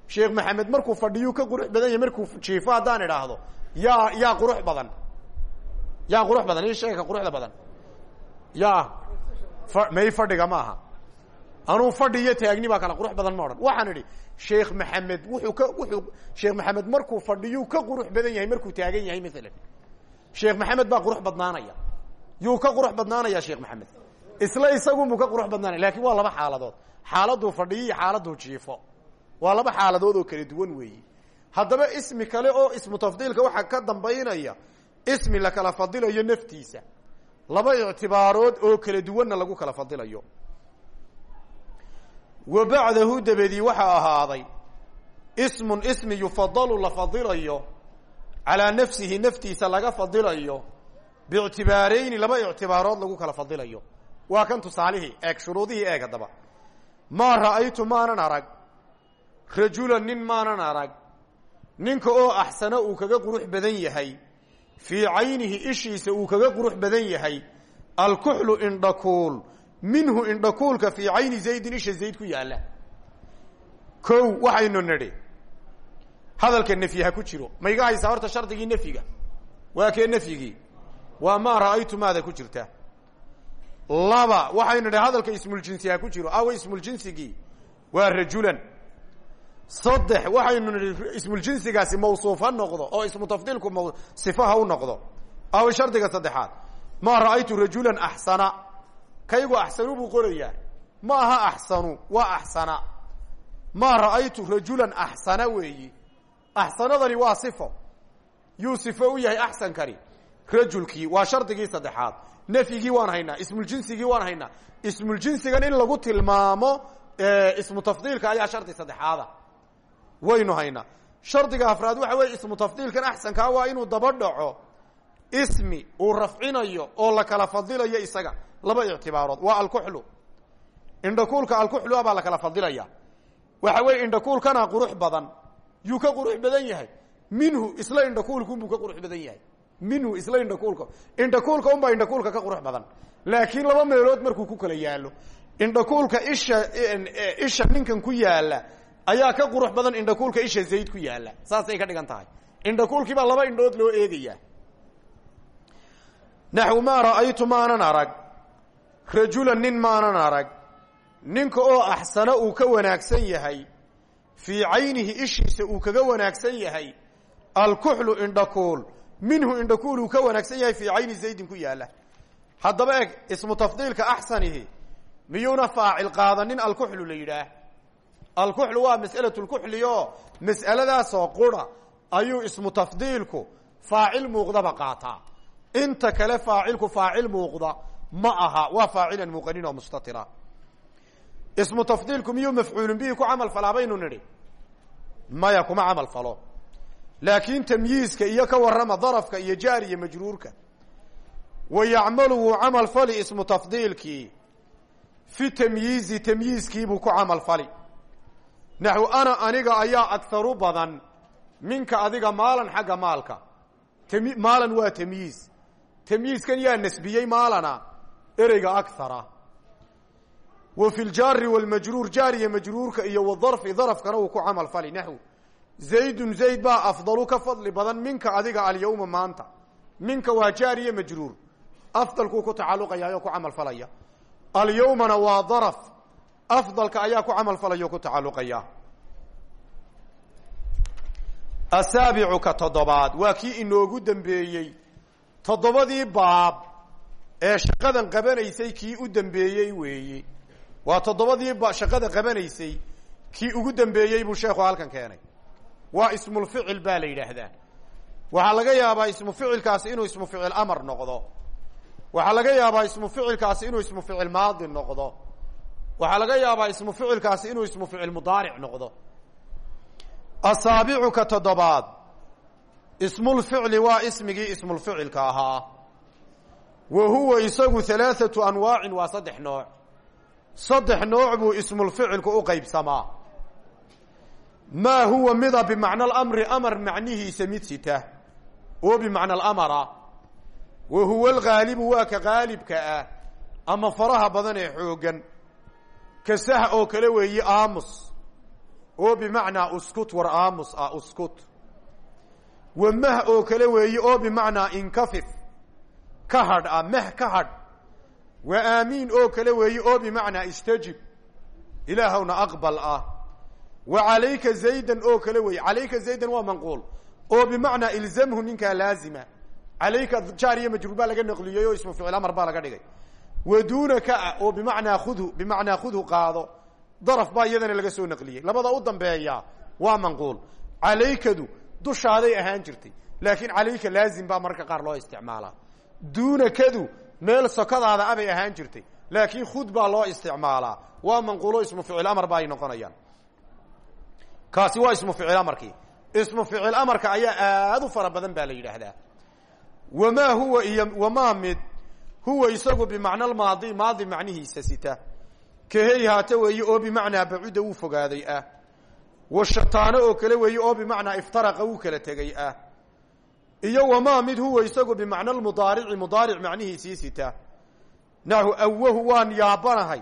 A: sheekh maxamed markuu fadhiyuu ka qurux badan yahay markuu jiifo haddaan idhaahdo yaa yaa qurux badan. Yaa qurux badan. Ii sheega quruxda badan. Yaa may fadhiga maaha anuu fadhi iyo taagni baa kala qurux badan ma odhan. Waxaan idhi sheekh maxamed wuxuu ka wuxuu sheekh maxamed markuu fadhiyuu ka qurux badan yahay markuu taagan yahay maalan sheekh maxamed baa qurux badnaanaya. Yuu ka qurux badnaanaya sheekh maxamed isla isagunbuu ka qurux badnaanaya laakiin waa laba xaaladood. Xaaladuu fadhiyo iyo xaaladuu jiifo waa laba xaaladood oo kala duwan weeyi. Haddaba ismi kale oo ismu tafdiilka waxaa ka dambaynaya ismi la kala fadilayo naftiisa. Laba ictibaarood oo kala duwanna lagu kala fadilayo wa bacdahu dabadii waxaa ahaaday ismun ismi yufadalu la fadilayo calaa nafsihi naftiisa laga fadilayo biictibaarayni laba ictibaarood lagu kala fadilayo waa kan tusaalihii eeg shuruudihii eeg haddaba. Maa ra'aytu maanan arag rajulan nin maanan arag. Ninka oo axsana uu kaga qurux badan yahay. Fii caynihi ishiisa uu kaga qurux badan yahay. Alkuxlu indhakuul. Minhu indhakuulka fii cayni zaydin isha zayd ku yaalla. Kow waxaynu nidhi. Hadalka nefyi ha ku jiro. Ma iga haysaa horta shardigii nefyiga waa kee nefyigii waa maa ra'aytu maada ku jirta? Laba waxaynu nidhi hadalka ismuljinsi ha ku jiro. Awa ismuljinsigii waa rajulan saddex waxaynu nidhi ismuljinsigaasi mawsuuf ha noqdo oo ismu tafdiilku m sifa ha u noqdo. Aw shardiga saddexaad. Maa ra'aytu rajulan axsana kaygu axsanu buu qorayaa. Ma aha axsanu waa axsana maa ra'aytu rajulan axsana weeyi. Axsanadani waa sifo. Yuu sifo u yahay axsankani rajulkii waa shardigii saddexaad. Nafyigii waan haynaa ismuljinsigii waan haynaa. Ismuljinsigan in lagu tilmaamo ismu tafdiilka ayaa shardi saddexaada waynu haynaa shardiga afraad waxa weeye ismu tafdiilkan axsankaa waa inuu daba dhaco ismi uu rafcinayo oo la kala fadilayo isaga. Laba ictibaarood waa alkuxlu. Indhakuulka alkuxlu baa la kala fadilaya. Waxa weeye indhakuulkana qurux badan. Yuu ka qurux badan yahay. Minhu isla indhakuulkaunbuu ka qurux badan yahay. Minhu isla indhakuulka. Indhakuulka unbaa indhakuulka ka qurux badan. Laakiin laba meelood markuu ku kala yaalo indhakuulka isha isha ninkan ku yaalla ayaa ka qurux badan indhakuulka isha zayd ku yaalla saasay ka dhigan tahay. Indhakuulkii baa laba indhood loo eegaya naxw maa ra'aytu maanan arag? Rajulan nin maanan arag? Ninka oo axsana uu ka wanaagsan yahay fii caynihi ishiisa uu kaga wanaagsan yahay alkuxlu indhakuul. Minhu indhakuul uu ka wanaagsan yahay fii cayni zaydin ku yaalla haddaba eg ismu tafdiilka axsanihi miyuuna faacil qaadanin alkuxlu la yidhaah alkuxlu waa mas'alatu lkuxli oo mas'aladaasoo qura ayuu ismu tafdiilku faacil muuqdaba qaataa. Inta kale faacilku faacil muuqda ma aha waa faacilan muuqanin oo mustatira. Ismu tafdiilku miyuu mafcuulun bihi ku camal falaa baynu nidhi? Maya kuma camal falo. Laakiin tamyiizka iyo ka warrama darafka iyo jaari iyo majruurka wa yacmalu wuu camal fali ismu naxw ana aniga ayaa agharu badan. Minka adiga maalan xagga maalka. Maalan waa tamyiiz tamyiizkan yaa nasbiyey maalana ereyga akhara wa fi ljaari wlmajruur jaariya majruurka iyo wadarfi darafkana uu ku camal fali naxw zaydun zayd baa afdalu ka fadli badan minka adiga alyawma maanta. Minka waa jaariya majruur. Afdalkuu ku tacalluqaya oo ku camal falaya. Alyawmana waa daraf afdalka ayaa ku camal falaya o ku tacalluqaya. Asaabicu ka toddobaad waa kii inoogu dambeeyey. Toddobadii baab ee shaqadan qabanaysay kii u dambeeyey weeye waa toddobadii shaqada qabanaysay kii ugu dambeeyey buu sheekhu halkan keenay. Waa ismulficil baa la yidhaahdaa. Waxaa laga yaabaa ismu ficilkaasi inuu ismu ficil amar noqdo. Waxaa laga yaabaa ismu ficilkaasi inuu ismu ficil maadi noqdo waxaa laga yaabaa ismu ficilkaasi inuu ismu ficil mudaaric noqdo. Asaabicu ka toddobaad ismulficli waa ismigii ismulficilka ahaa. Wa huwa isagu halaathatu anwaacin waa saddex nooc. Saddex nooc buu ismulficilku u qaybsamaa. Maa huwa mida bimacna alamri amar macnihiisa mid sita oo bimacna alamara wa huwa alghaalibu waa ka gaalibka ah ama faraha badan ee xooggan ka sah oo kale weeye aamus. Oo bimacnaa uskut war aamus ah uskut. Wa mah oo kale weeye oo bimacnaa inkafif. Ka hadh ah mah ka hadh. Wa aamiin oo kale weeye oo bimacnaa istajib. Ilaahowna aqbal ah wa calayka zaydan oo kale weeye calayka zaydan waa manquul. Oo bimacnaa ilzamhu ninkaa laazima. Calayka jaar iyo majruur laga naqliyey oo ismu ficil amar baa laga dhigay wa duunaka ah oo bimacnaa khudhu bimacnaa khudhu qaado daraf baa iyadana laga soo naqliyey. Labada u dambeeya waa manquul. Calaykadu dushaaday ahaan jirtay laakiin calayka laazim baa mararka qaar loo isticmaalaa. Duunakadu meel sokadaada abay ahaan jirtay laakiin khud baa loo isticmaalaa. Waa manquulo ismu ficil amar ba ay noqonayaan. Kaasi waa ismu ficil amarkii. Ismu ficil amarka ayaa aad u fara badan baa la yidhaahdaa. Wamaa huwa huwa isagu bimacna almaadi maadi macnihiisa sita. Kahey haata weeye oo bimacnaa bacuda wuu fogaaday ah. Washataano oo kale weeye oo bimacnaa iftaraqa wuu kala tegay ah. Iyo wamaa mid huwa isagu bimacna almudaarici mudaaric macnihiisii sita. Naxu awahu waan yaabanahay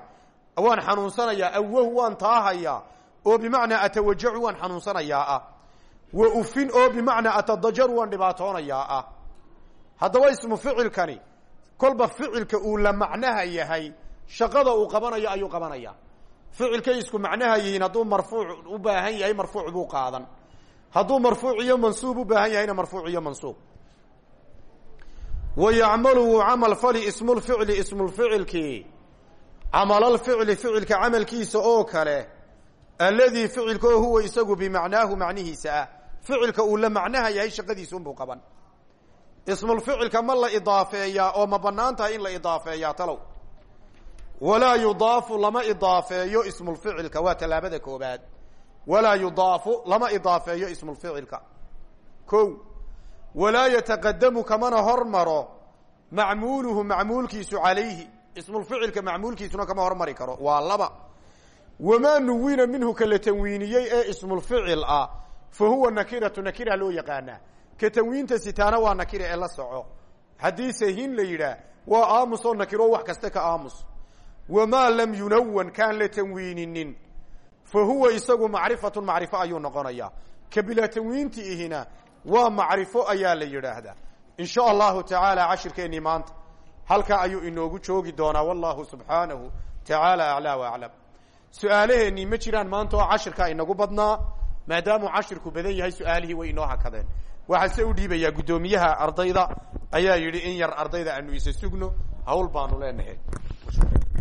A: waan xanuunsanayaa awahu waan taahayaa oo bimacnaa atawajacu waan xanuunsanayaa ah. Wa ufin oo bimacnaa atadajaru waan dhibaatoonayaa ah. Haddaba ismu ficilkani kolba ficilka uu la macnaha yahay shaqada uu qabanayo ayuu qabanaya. Ficilkay isku macnaha yihiin hadduu marfuuc u baahan yahay marfuuc buu qaadan. Hadduu marfuuc iyo mansuub u baahan yahayna marfuuc iyo mansuub. Wa yacmalu wuu camal fali ismulficli ismulficilkii camalalficli ficilka camalkiisa oo kale alladii ficilka oo huwa isagu bimacnaahu macnihiisa ah. Ficilka uu la macnaha yahay shaqadiisunbuu qaban ismulficilka ma la idaafeeyaa oo ma bannaan tahay in la idaafeeyaa talow. Walaa yudaafu lama idaafeeyo ismulficilka waa tallaabada koobaad walaa yudaafu lama idaafeeyo ismulficilka ko walaa yataqadamu kamana hormaro macmuuluhu macmuulkiisu calayhi. Ismulficilka macmuulkiisuna kama hormari karo waa laba. Wamaa nuwina minhu ka la tanwiiniyey ee ismulficil ah fa huwa nakiratu nakira loo yaqaanaa ka tanwiinta sitaana waa nakira ee la soco. Haddii sahin la yidhaah waa aamus oo nakiro wax kasta ka aamus. Wamaa lam yunawan kaan la tanwiininin. Fa huwa isagu macrifatu macrifo ayuu noqonayaa. Ka tanwiinti ihina waa macrifo ayaa la yidhaahdaa in sha allahu tacaala cashirkeennii maanta halkaa ayuu inoogu joogi doonaa. Wallahu subxaanahu tacaala aclaa wa aclam. Su'aalaheennii ma jiraan maanta oo cashirkaa inagu badnaa maadaamuu cashirku badan yahay su'aalihii way inoo hakadeen waxaa se u dhiibayaa guddoomiyaha ardayda ayaa yidhi in yar ardayda aanu isa sugno hawl baanu leenahay